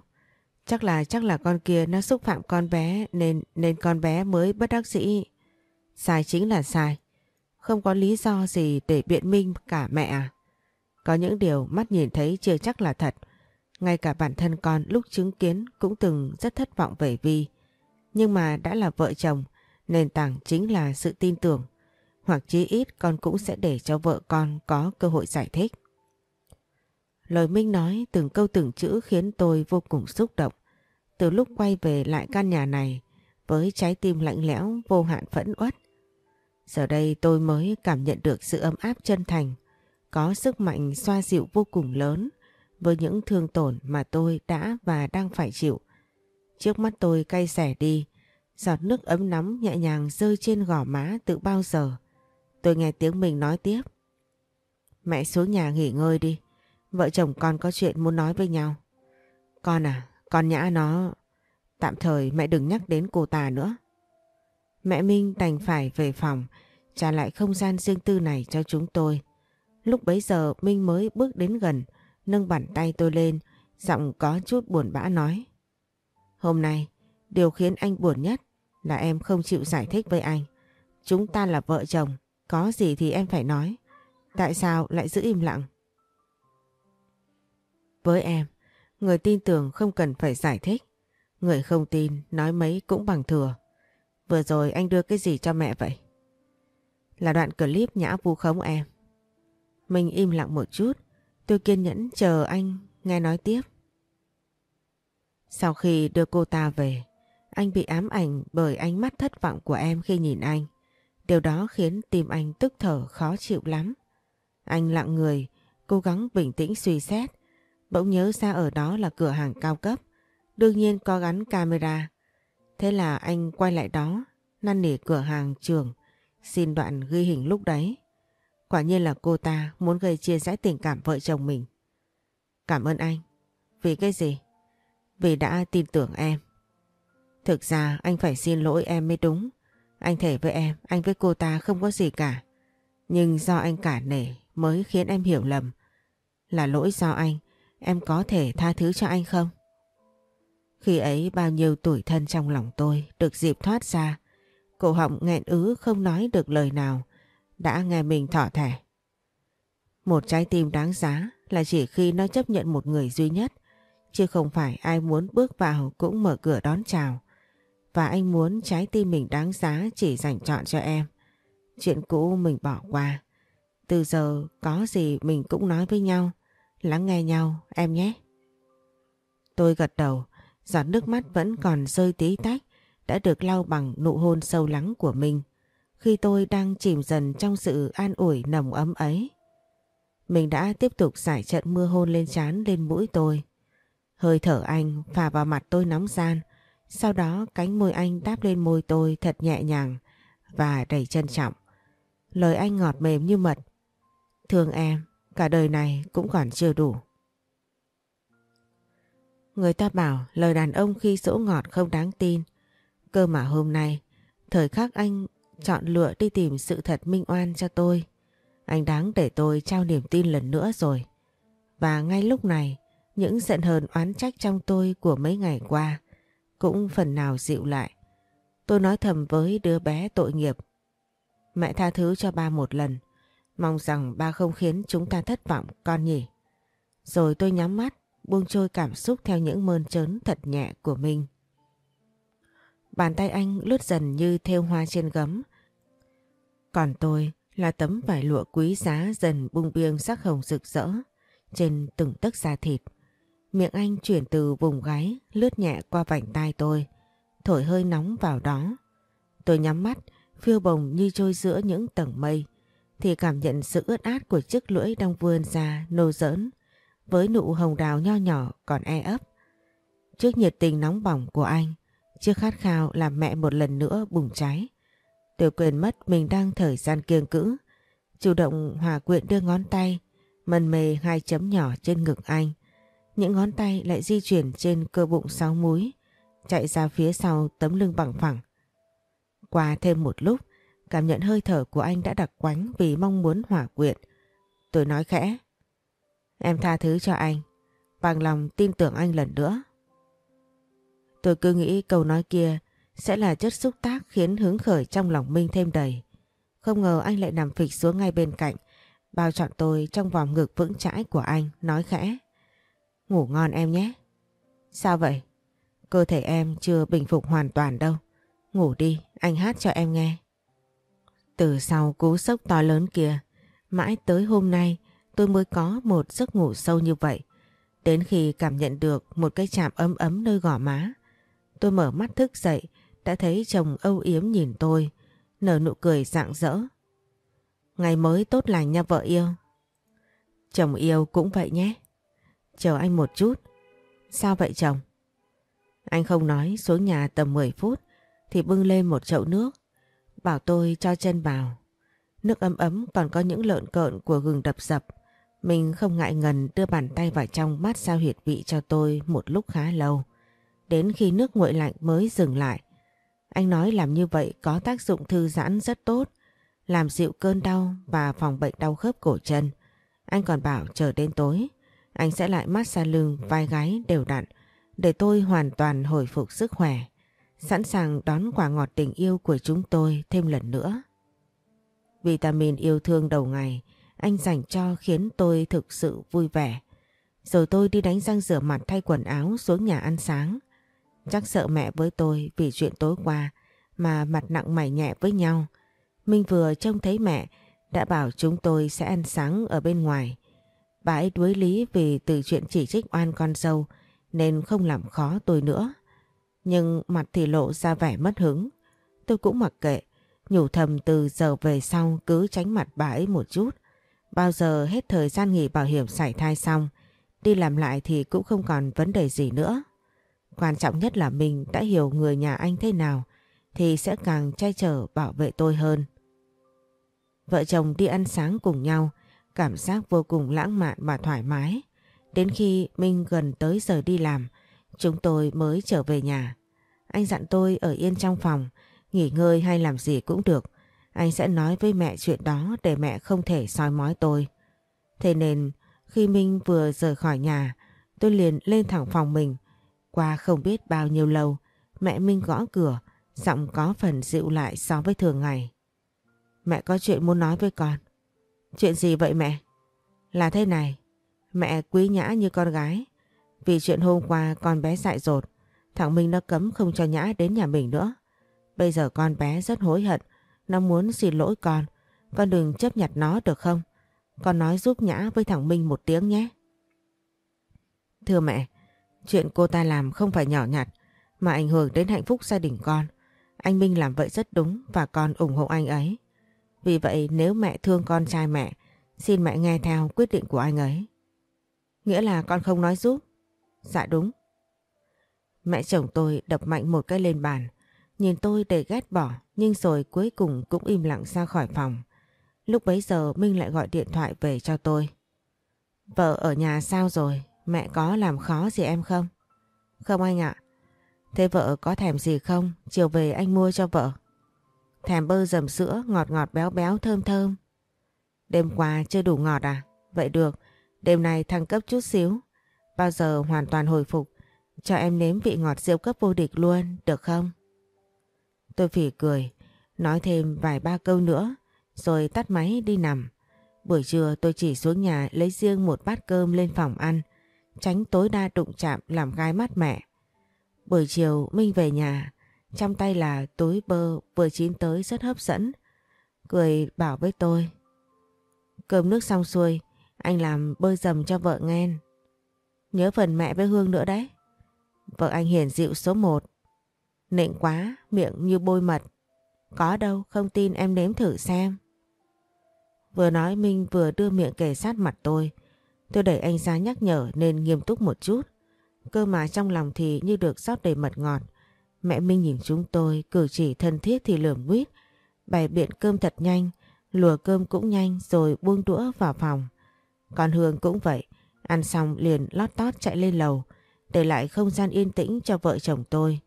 Chắc là chắc là con kia nó xúc phạm con bé nên nên con bé mới bất đắc dĩ. Sai chính là sai. Không có lý do gì để biện minh cả mẹ à. Có những điều mắt nhìn thấy chưa chắc là thật. Ngay cả bản thân con lúc chứng kiến cũng từng rất thất vọng về Vi. Nhưng mà đã là vợ chồng, nền tảng chính là sự tin tưởng. Hoặc chí ít con cũng sẽ để cho vợ con có cơ hội giải thích. Lời Minh nói từng câu từng chữ khiến tôi vô cùng xúc động. Từ lúc quay về lại căn nhà này với trái tim lạnh lẽo vô hạn phẫn uất. Giờ đây tôi mới cảm nhận được sự ấm áp chân thành, có sức mạnh xoa dịu vô cùng lớn với những thương tổn mà tôi đã và đang phải chịu. Trước mắt tôi cay xẻ đi, giọt nước ấm nóng nhẹ nhàng rơi trên gò má từ bao giờ. Tôi nghe tiếng mình nói tiếp. Mẹ xuống nhà nghỉ ngơi đi. Vợ chồng con có chuyện muốn nói với nhau. Con à, con nhã nó... Tạm thời mẹ đừng nhắc đến cô ta nữa. Mẹ Minh đành phải về phòng, trả lại không gian riêng tư này cho chúng tôi. Lúc bấy giờ Minh mới bước đến gần, nâng bàn tay tôi lên, giọng có chút buồn bã nói. Hôm nay, điều khiến anh buồn nhất là em không chịu giải thích với anh. Chúng ta là vợ chồng, có gì thì em phải nói. Tại sao lại giữ im lặng? Với em, người tin tưởng không cần phải giải thích. Người không tin nói mấy cũng bằng thừa. Vừa rồi anh đưa cái gì cho mẹ vậy? Là đoạn clip nhã vu khống em. Mình im lặng một chút, tôi kiên nhẫn chờ anh nghe nói tiếp. Sau khi đưa cô ta về, anh bị ám ảnh bởi ánh mắt thất vọng của em khi nhìn anh. Điều đó khiến tim anh tức thở khó chịu lắm. Anh lặng người, cố gắng bình tĩnh suy xét. Bỗng nhớ ra ở đó là cửa hàng cao cấp. Đương nhiên có gắn camera. Thế là anh quay lại đó, năn nỉ cửa hàng trường, xin đoạn ghi hình lúc đấy. Quả nhiên là cô ta muốn gây chia rẽ tình cảm vợ chồng mình. Cảm ơn anh. Vì cái gì? Vì đã tin tưởng em. Thực ra anh phải xin lỗi em mới đúng. Anh thể với em, anh với cô ta không có gì cả. Nhưng do anh cả nể mới khiến em hiểu lầm. Là lỗi do anh, em có thể tha thứ cho anh không? Khi ấy bao nhiêu tuổi thân trong lòng tôi được dịp thoát ra. Cổ họng nghẹn ứ không nói được lời nào. Đã nghe mình thỏ thẻ. Một trái tim đáng giá là chỉ khi nó chấp nhận một người duy nhất. Chứ không phải ai muốn bước vào cũng mở cửa đón chào. Và anh muốn trái tim mình đáng giá chỉ dành chọn cho em. Chuyện cũ mình bỏ qua. Từ giờ có gì mình cũng nói với nhau. Lắng nghe nhau, em nhé. Tôi gật đầu. Giọt nước mắt vẫn còn rơi tí tách. Đã được lau bằng nụ hôn sâu lắng của mình. Khi tôi đang chìm dần trong sự an ủi nồng ấm ấy. Mình đã tiếp tục giải trận mưa hôn lên trán lên mũi tôi. Hơi thở anh phả vào mặt tôi nóng gian. Sau đó cánh môi anh đáp lên môi tôi thật nhẹ nhàng và đầy trân trọng. Lời anh ngọt mềm như mật. Thương em, cả đời này cũng còn chưa đủ. Người ta bảo lời đàn ông khi dỗ ngọt không đáng tin. Cơ mà hôm nay, thời khắc anh chọn lựa đi tìm sự thật minh oan cho tôi. Anh đáng để tôi trao niềm tin lần nữa rồi. Và ngay lúc này, những giận hờn oán trách trong tôi của mấy ngày qua cũng phần nào dịu lại. Tôi nói thầm với đứa bé tội nghiệp. Mẹ tha thứ cho ba một lần. Mong rằng ba không khiến chúng ta thất vọng con nhỉ. Rồi tôi nhắm mắt, buông trôi cảm xúc theo những mơn trớn thật nhẹ của mình. Bàn tay anh lướt dần như thêu hoa trên gấm. Còn tôi là tấm vải lụa quý giá dần bung biêng sắc hồng rực rỡ trên từng tấc da thịt. Miệng anh chuyển từ vùng gáy lướt nhẹ qua vành tai tôi, thổi hơi nóng vào đó. Tôi nhắm mắt, phiêu bồng như trôi giữa những tầng mây, thì cảm nhận sự ướt át của chiếc lưỡi đang vươn ra nô giỡn với nụ hồng đào nho nhỏ còn e ấp. Trước nhiệt tình nóng bỏng của anh, trước khát khao làm mẹ một lần nữa bùng cháy. Tôi quên mất mình đang thời gian kiêng cữ, chủ động hòa quyện đưa ngón tay, mần mề hai chấm nhỏ trên ngực anh, những ngón tay lại di chuyển trên cơ bụng sáu múi, chạy ra phía sau tấm lưng bằng phẳng. Qua thêm một lúc, cảm nhận hơi thở của anh đã đặc quánh vì mong muốn hỏa quyện. Tôi nói khẽ. Em tha thứ cho anh, bằng lòng tin tưởng anh lần nữa. Tôi cứ nghĩ câu nói kia sẽ là chất xúc tác khiến hứng khởi trong lòng Minh thêm đầy. Không ngờ anh lại nằm phịch xuống ngay bên cạnh, bao trọn tôi trong vòng ngực vững chãi của anh, nói khẽ. Ngủ ngon em nhé. Sao vậy? Cơ thể em chưa bình phục hoàn toàn đâu. Ngủ đi, anh hát cho em nghe. Từ sau cú sốc to lớn kia, mãi tới hôm nay tôi mới có một giấc ngủ sâu như vậy. Đến khi cảm nhận được một cái chạm ấm ấm nơi gò má, tôi mở mắt thức dậy, đã thấy chồng âu yếm nhìn tôi, nở nụ cười rạng rỡ. Ngày mới tốt lành nha vợ yêu. Chồng yêu cũng vậy nhé. Chờ anh một chút. Sao vậy chồng? Anh không nói xuống nhà tầm 10 phút thì bưng lên một chậu nước. Bảo tôi cho chân vào. Nước ấm ấm còn có những lợn cợn của gừng đập dập. Mình không ngại ngần đưa bàn tay vào trong mát sao huyệt vị cho tôi một lúc khá lâu. Đến khi nước nguội lạnh mới dừng lại. Anh nói làm như vậy có tác dụng thư giãn rất tốt, làm dịu cơn đau và phòng bệnh đau khớp cổ chân. Anh còn bảo chờ đến tối Anh sẽ lại massage lưng, vai gáy đều đặn để tôi hoàn toàn hồi phục sức khỏe, sẵn sàng đón quả ngọt tình yêu của chúng tôi thêm lần nữa. Vitamin yêu thương đầu ngày anh dành cho khiến tôi thực sự vui vẻ. Rồi tôi đi đánh răng rửa mặt thay quần áo xuống nhà ăn sáng. Chắc sợ mẹ với tôi vì chuyện tối qua mà mặt nặng mày nhẹ với nhau. Minh vừa trông thấy mẹ đã bảo chúng tôi sẽ ăn sáng ở bên ngoài. Bà ấy đuối lý vì từ chuyện chỉ trích oan con dâu nên không làm khó tôi nữa. Nhưng mặt thì lộ ra vẻ mất hứng. Tôi cũng mặc kệ, nhủ thầm từ giờ về sau cứ tránh mặt bà ấy một chút. Bao giờ hết thời gian nghỉ bảo hiểm sảy thai xong, đi làm lại thì cũng không còn vấn đề gì nữa. Quan trọng nhất là mình đã hiểu người nhà anh thế nào thì sẽ càng che chở bảo vệ tôi hơn. Vợ chồng đi ăn sáng cùng nhau, cảm giác vô cùng lãng mạn và thoải mái. Đến khi Minh gần tới giờ đi làm, chúng tôi mới trở về nhà. Anh dặn tôi ở yên trong phòng, nghỉ ngơi hay làm gì cũng được. Anh sẽ nói với mẹ chuyện đó để mẹ không thể soi mói tôi. Thế nên khi Minh vừa rời khỏi nhà, tôi liền lên thẳng phòng mình. Qua không biết bao nhiêu lâu, mẹ Minh gõ cửa, giọng có phần dịu lại so với thường ngày. Mẹ có chuyện muốn nói với con. Chuyện gì vậy mẹ? Là thế này, mẹ quý nhã như con gái. Vì chuyện hôm qua con bé dại dột, thằng Minh nó cấm không cho nhã đến nhà mình nữa. Bây giờ con bé rất hối hận, nó muốn xin lỗi con. Con đừng chấp nhặt nó được không? Con nói giúp nhã với thằng Minh một tiếng nhé. Thưa mẹ, chuyện cô ta làm không phải nhỏ nhặt mà ảnh hưởng đến hạnh phúc gia đình con. Anh Minh làm vậy rất đúng và con ủng hộ anh ấy. Vì vậy nếu mẹ thương con trai mẹ, xin mẹ nghe theo quyết định của anh ấy. Nghĩa là con không nói giúp? Dạ đúng. Mẹ chồng tôi đập mạnh một cái lên bàn, nhìn tôi để ghét bỏ nhưng rồi cuối cùng cũng im lặng ra khỏi phòng. Lúc bấy giờ Minh lại gọi điện thoại về cho tôi. Vợ ở nhà sao rồi? Mẹ có làm khó gì em không? Không anh ạ. Thế vợ có thèm gì không? Chiều về anh mua cho vợ. Thèm bơ dầm sữa ngọt ngọt béo béo thơm thơm. Đêm qua chưa đủ ngọt à? Vậy được, đêm nay thăng cấp chút xíu. Bao giờ hoàn toàn hồi phục, cho em nếm vị ngọt siêu cấp vô địch luôn, được không? Tôi phỉ cười, nói thêm vài ba câu nữa, rồi tắt máy đi nằm. Buổi trưa tôi chỉ xuống nhà lấy riêng một bát cơm lên phòng ăn, tránh tối đa đụng chạm làm gai mắt mẹ. Buổi chiều Minh về nhà, trong tay là túi bơ vừa chín tới rất hấp dẫn. Cười bảo với tôi. Cơm nước xong xuôi, anh làm bơ dầm cho vợ nghe. Nhớ phần mẹ với Hương nữa đấy. Vợ anh hiền dịu số một. Nịnh quá, miệng như bôi mật. Có đâu, không tin em nếm thử xem. Vừa nói Minh vừa đưa miệng kề sát mặt tôi. Tôi đẩy anh ra nhắc nhở nên nghiêm túc một chút. Cơ mà trong lòng thì như được rót đầy mật ngọt. Mẹ Minh nhìn chúng tôi, cử chỉ thân thiết thì lườm nguyết. Bày biện cơm thật nhanh, lùa cơm cũng nhanh rồi buông đũa vào phòng. Còn Hương cũng vậy, ăn xong liền lót tót chạy lên lầu, để lại không gian yên tĩnh cho vợ chồng tôi.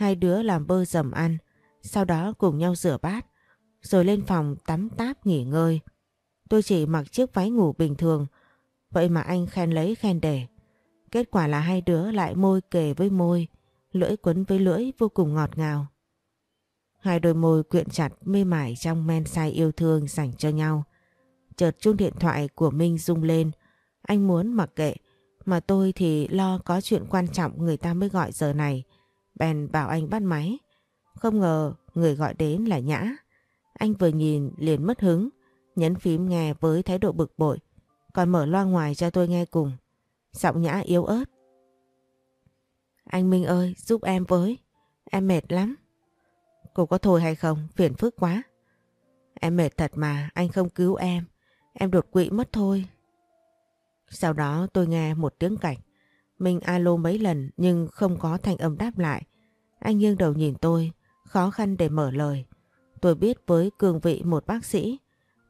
Hai đứa làm bơ dầm ăn, sau đó cùng nhau rửa bát, rồi lên phòng tắm táp nghỉ ngơi. Tôi chỉ mặc chiếc váy ngủ bình thường, vậy mà anh khen lấy khen để. Kết quả là hai đứa lại môi kề với môi, lưỡi quấn với lưỡi vô cùng ngọt ngào. Hai đôi môi quyện chặt mê mải trong men say yêu thương dành cho nhau. Chợt chuông điện thoại của Minh rung lên, anh muốn mặc kệ, mà tôi thì lo có chuyện quan trọng người ta mới gọi giờ này. Bèn bảo anh bắt máy. Không ngờ người gọi đến là Nhã. Anh vừa nhìn liền mất hứng, nhấn phím nghe với thái độ bực bội, còn mở loa ngoài cho tôi nghe cùng. Giọng Nhã yếu ớt. Anh Minh ơi, giúp em với. Em mệt lắm. Cô có thôi hay không? Phiền phức quá. Em mệt thật mà, anh không cứu em. Em đột quỵ mất thôi. Sau đó tôi nghe một tiếng cảnh. Minh alo mấy lần nhưng không có thanh âm đáp lại. Anh nghiêng đầu nhìn tôi, khó khăn để mở lời. Tôi biết với cương vị một bác sĩ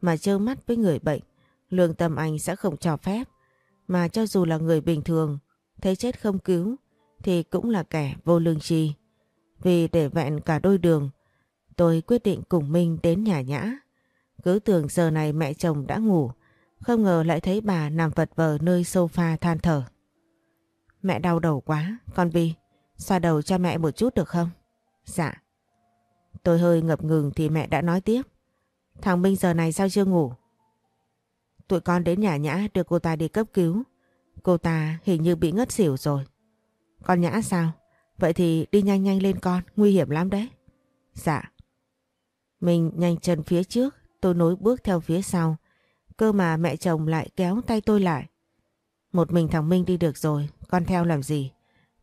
mà trơ mắt với người bệnh, lương tâm anh sẽ không cho phép. Mà cho dù là người bình thường, thấy chết không cứu thì cũng là kẻ vô lương tri. Vì để vẹn cả đôi đường, tôi quyết định cùng Minh đến nhà nhã. Cứ tưởng giờ này mẹ chồng đã ngủ, Không ngờ lại thấy bà nằm vật vờ nơi sofa than thở. Mẹ đau đầu quá, con Vi, xoa đầu cho mẹ một chút được không? Dạ. Tôi hơi ngập ngừng thì mẹ đã nói tiếp. Thằng Minh giờ này sao chưa ngủ? Tụi con đến nhà Nhã đưa cô ta đi cấp cứu. Cô ta hình như bị ngất xỉu rồi. Con Nhã sao? Vậy thì đi nhanh nhanh lên con, nguy hiểm lắm đấy. Dạ. Mình nhanh chân phía trước, tôi nối bước theo phía sau. Cơ mà mẹ chồng lại kéo tay tôi lại. Một mình thằng Minh đi được rồi, con theo làm gì?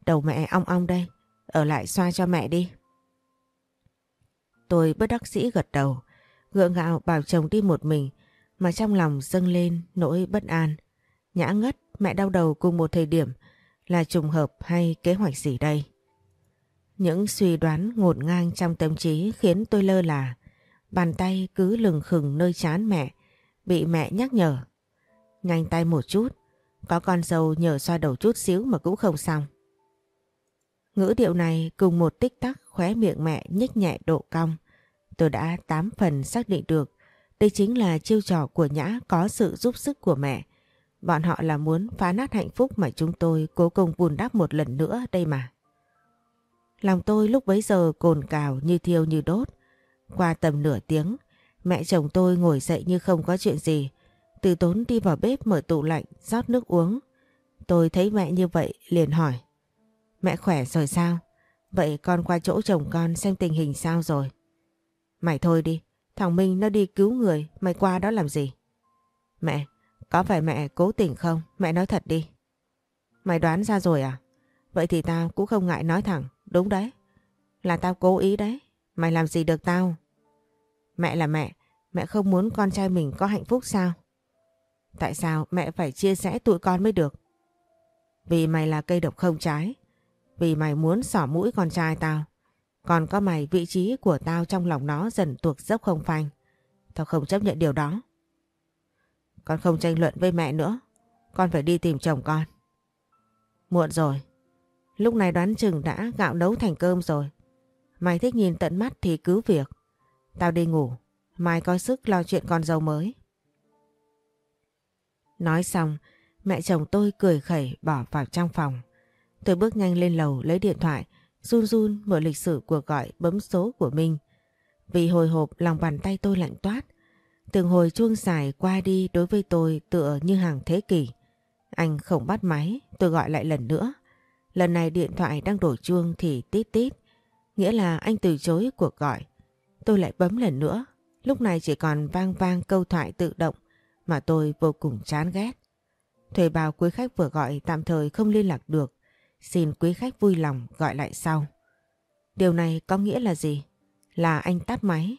Đầu mẹ ong ong đây, ở lại xoa cho mẹ đi. Tôi bất đắc sĩ gật đầu, gượng gạo bảo chồng đi một mình, mà trong lòng dâng lên nỗi bất an. Nhã ngất, mẹ đau đầu cùng một thời điểm là trùng hợp hay kế hoạch gì đây? Những suy đoán ngột ngang trong tâm trí khiến tôi lơ là. Bàn tay cứ lừng khừng nơi chán mẹ, bị mẹ nhắc nhở. Nhanh tay một chút, có con dâu nhờ xoa đầu chút xíu mà cũng không xong. Ngữ điệu này cùng một tích tắc khóe miệng mẹ nhích nhẹ độ cong. Tôi đã tám phần xác định được đây chính là chiêu trò của Nhã có sự giúp sức của mẹ. Bọn họ là muốn phá nát hạnh phúc mà chúng tôi cố công vùn đắp một lần nữa đây mà. Lòng tôi lúc bấy giờ cồn cào như thiêu như đốt. Qua tầm nửa tiếng, mẹ chồng tôi ngồi dậy như không có chuyện gì. Từ tốn đi vào bếp mở tủ lạnh, rót nước uống. Tôi thấy mẹ như vậy liền hỏi. Mẹ khỏe rồi sao? Vậy con qua chỗ chồng con xem tình hình sao rồi? Mày thôi đi, thằng Minh nó đi cứu người, mày qua đó làm gì? Mẹ, có phải mẹ cố tình không? Mẹ nói thật đi. Mày đoán ra rồi à? Vậy thì tao cũng không ngại nói thẳng, đúng đấy. Là tao cố ý đấy, mày làm gì được tao? Mẹ là mẹ, mẹ không muốn con trai mình có hạnh phúc sao? Tại sao mẹ phải chia sẻ tụi con mới được? Vì mày là cây độc không trái. Vì mày muốn xỏ mũi con trai tao. Còn có mày vị trí của tao trong lòng nó dần tuột dốc không phanh. Tao không chấp nhận điều đó. Con không tranh luận với mẹ nữa. Con phải đi tìm chồng con. Muộn rồi. Lúc này đoán chừng đã gạo nấu thành cơm rồi. Mày thích nhìn tận mắt thì cứ việc. Tao đi ngủ. Mai có sức lo chuyện con dâu mới. Nói xong, mẹ chồng tôi cười khẩy bỏ vào trong phòng. Tôi bước nhanh lên lầu lấy điện thoại, run run mở lịch sử cuộc gọi bấm số của mình. Vì hồi hộp lòng bàn tay tôi lạnh toát. Từng hồi chuông dài qua đi đối với tôi tựa như hàng thế kỷ. Anh không bắt máy, tôi gọi lại lần nữa. Lần này điện thoại đang đổ chuông thì tít tít. Nghĩa là anh từ chối cuộc gọi. Tôi lại bấm lần nữa. Lúc này chỉ còn vang vang câu thoại tự động mà tôi vô cùng chán ghét. Thuê bao quý khách vừa gọi tạm thời không liên lạc được. Xin quý khách vui lòng gọi lại sau. Điều này có nghĩa là gì? Là anh tắt máy.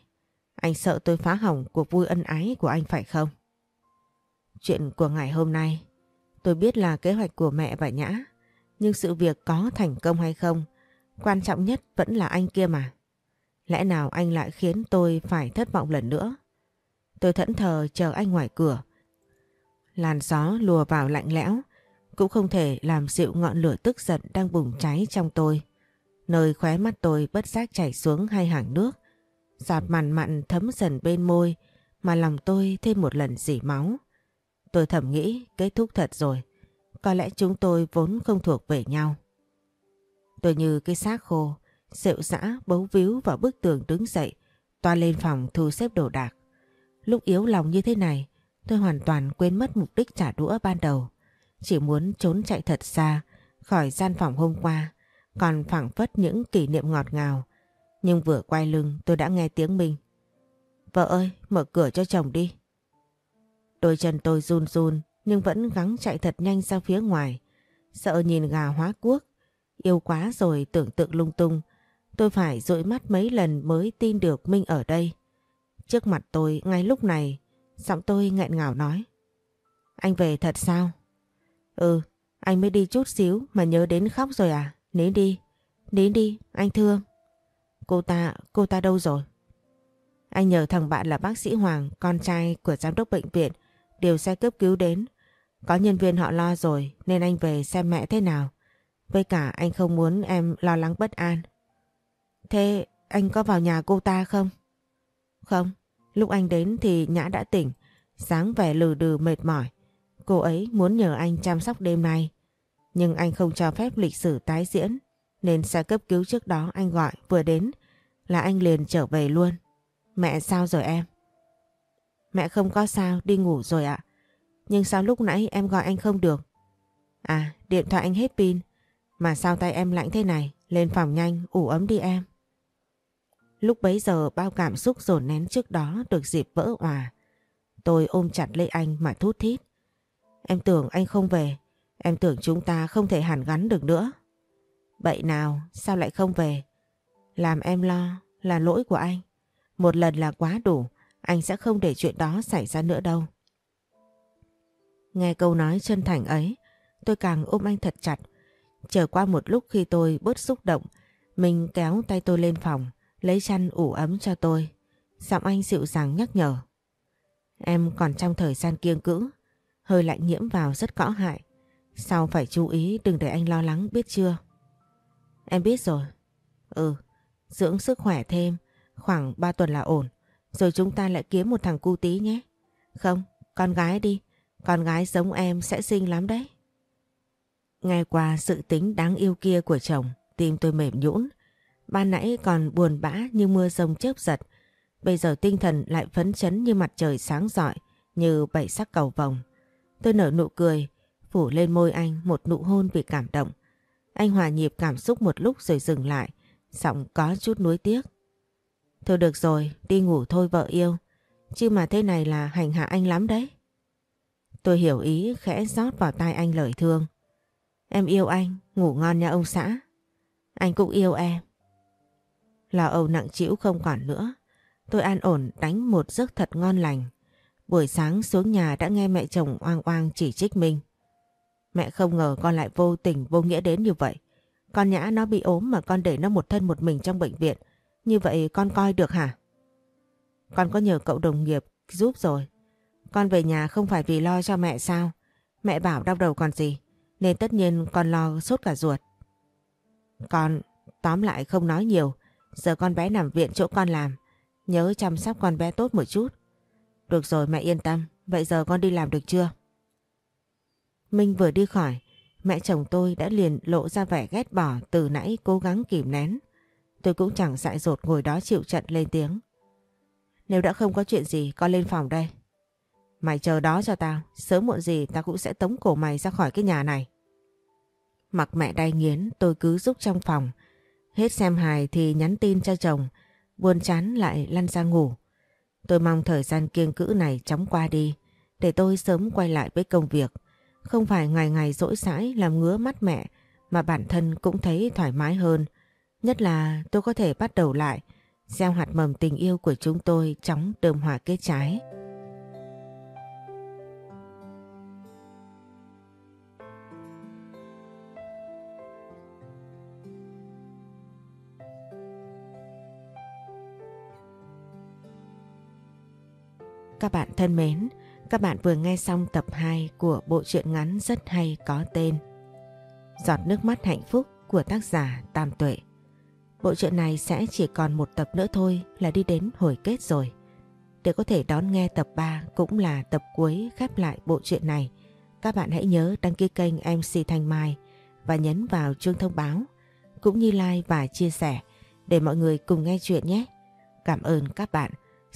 Anh sợ tôi phá hỏng cuộc vui ân ái của anh phải không? Chuyện của ngày hôm nay, tôi biết là kế hoạch của mẹ và Nhã. Nhưng sự việc có thành công hay không, quan trọng nhất vẫn là anh kia mà. Lẽ nào anh lại khiến tôi phải thất vọng lần nữa? Tôi thẫn thờ chờ anh ngoài cửa. Làn gió lùa vào lạnh lẽo, cũng không thể làm dịu ngọn lửa tức giận đang bùng cháy trong tôi. Nơi khóe mắt tôi bất giác chảy xuống hai hàng nước, giọt mặn mặn thấm dần bên môi mà lòng tôi thêm một lần dỉ máu. Tôi thầm nghĩ kết thúc thật rồi, có lẽ chúng tôi vốn không thuộc về nhau. Tôi như cái xác khô, rượu dã bấu víu vào bức tường đứng dậy, toa lên phòng thu xếp đồ đạc. Lúc yếu lòng như thế này, tôi hoàn toàn quên mất mục đích trả đũa ban đầu. Chỉ muốn trốn chạy thật xa khỏi gian phòng hôm qua, còn phảng phất những kỷ niệm ngọt ngào. Nhưng vừa quay lưng tôi đã nghe tiếng mình. Vợ ơi, mở cửa cho chồng đi. Đôi chân tôi run run nhưng vẫn gắng chạy thật nhanh ra phía ngoài. Sợ nhìn gà hóa cuốc, yêu quá rồi tưởng tượng lung tung. Tôi phải dụi mắt mấy lần mới tin được Minh ở đây. Trước mặt tôi ngay lúc này, giọng tôi nghẹn ngào nói. Anh về thật sao? Ừ, anh mới đi chút xíu mà nhớ đến khóc rồi à? Nín đi, nín đi, anh thương. Cô ta, cô ta đâu rồi? Anh nhờ thằng bạn là bác sĩ Hoàng, con trai của giám đốc bệnh viện, điều xe cấp cứu đến. Có nhân viên họ lo rồi nên anh về xem mẹ thế nào. Với cả anh không muốn em lo lắng bất an. Thế anh có vào nhà cô ta không? Không, lúc anh đến thì Nhã đã tỉnh. sáng vẻ lừ đừ mệt mỏi. Cô ấy muốn nhờ anh chăm sóc đêm nay. Nhưng anh không cho phép lịch sử tái diễn. Nên xe cấp cứu trước đó anh gọi vừa đến là anh liền trở về luôn. Mẹ sao rồi em? Mẹ không có sao, đi ngủ rồi ạ. Nhưng sao lúc nãy em gọi anh không được? À, điện thoại anh hết pin. Mà sao tay em lạnh thế này? Lên phòng nhanh, ủ ấm đi em. Lúc bấy giờ bao cảm xúc dồn nén trước đó được dịp vỡ hòa. Tôi ôm chặt lấy anh mà thút thít. Em tưởng anh không về. Em tưởng chúng ta không thể hàn gắn được nữa. Vậy nào, sao lại không về? Làm em lo là lỗi của anh. Một lần là quá đủ, anh sẽ không để chuyện đó xảy ra nữa đâu. Nghe câu nói chân thành ấy, tôi càng ôm anh thật chặt. Chờ qua một lúc khi tôi bớt xúc động, mình kéo tay tôi lên phòng, lấy chăn ủ ấm cho tôi. Giọng anh dịu dàng nhắc nhở. Em còn trong thời gian kiêng cữ, hơi lạnh nhiễm vào rất cõ hại. Sau phải chú ý đừng để anh lo lắng biết chưa? Em biết rồi. Ừ, dưỡng sức khỏe thêm, khoảng 3 tuần là ổn. Rồi chúng ta lại kiếm một thằng cu tí nhé. Không, con gái đi, con gái giống em sẽ xinh lắm đấy. Nghe qua sự tính đáng yêu kia của chồng, tim tôi mềm nhũn. Ban nãy còn buồn bã như mưa rông chớp giật. Bây giờ tinh thần lại phấn chấn như mặt trời sáng rọi, như bảy sắc cầu vồng. Tôi nở nụ cười, phủ lên môi anh một nụ hôn vì cảm động. Anh hòa nhịp cảm xúc một lúc rồi dừng lại, giọng có chút nuối tiếc. Thôi được rồi, đi ngủ thôi vợ yêu. Chứ mà thế này là hành hạ anh lắm đấy. Tôi hiểu ý khẽ rót vào tai anh lời thương. Em yêu anh, ngủ ngon nha ông xã. Anh cũng yêu em. lò âu nặng chịu không còn nữa. Tôi an ổn đánh một giấc thật ngon lành. Buổi sáng xuống nhà đã nghe mẹ chồng oang oang chỉ trích mình. Mẹ không ngờ con lại vô tình vô nghĩa đến như vậy. Con nhã nó bị ốm mà con để nó một thân một mình trong bệnh viện. Như vậy con coi được hả? Con có nhờ cậu đồng nghiệp giúp rồi. Con về nhà không phải vì lo cho mẹ sao? Mẹ bảo đau đầu còn gì? Nên tất nhiên con lo sốt cả ruột. Con, tóm lại không nói nhiều. Giờ con bé nằm viện chỗ con làm. Nhớ chăm sóc con bé tốt một chút. Được rồi mẹ yên tâm. Vậy giờ con đi làm được chưa? Minh vừa đi khỏi. Mẹ chồng tôi đã liền lộ ra vẻ ghét bỏ từ nãy cố gắng kìm nén. Tôi cũng chẳng dại dột ngồi đó chịu trận lên tiếng. Nếu đã không có chuyện gì con lên phòng đây. Mày chờ đó cho tao, sớm muộn gì tao cũng sẽ tống cổ mày ra khỏi cái nhà này. Mặc mẹ đai nghiến tôi cứ giúp trong phòng. Hết xem hài thì nhắn tin cho chồng, buồn chán lại lăn ra ngủ. Tôi mong thời gian kiêng cữ này chóng qua đi, để tôi sớm quay lại với công việc. Không phải ngày ngày dỗi dãi làm ngứa mắt mẹ, mà bản thân cũng thấy thoải mái hơn. Nhất là tôi có thể bắt đầu lại, gieo hạt mầm tình yêu của chúng tôi chóng đơm hòa kết trái. Các bạn thân mến, các bạn vừa nghe xong tập 2 của bộ truyện ngắn rất hay có tên Giọt nước mắt hạnh phúc của tác giả Tam Tuệ. Bộ truyện này sẽ chỉ còn một tập nữa thôi là đi đến hồi kết rồi. Để có thể đón nghe tập 3 cũng là tập cuối khép lại bộ truyện này, các bạn hãy nhớ đăng ký kênh MC Thanh Mai và nhấn vào chuông thông báo, cũng như like và chia sẻ để mọi người cùng nghe chuyện nhé. Cảm ơn các bạn.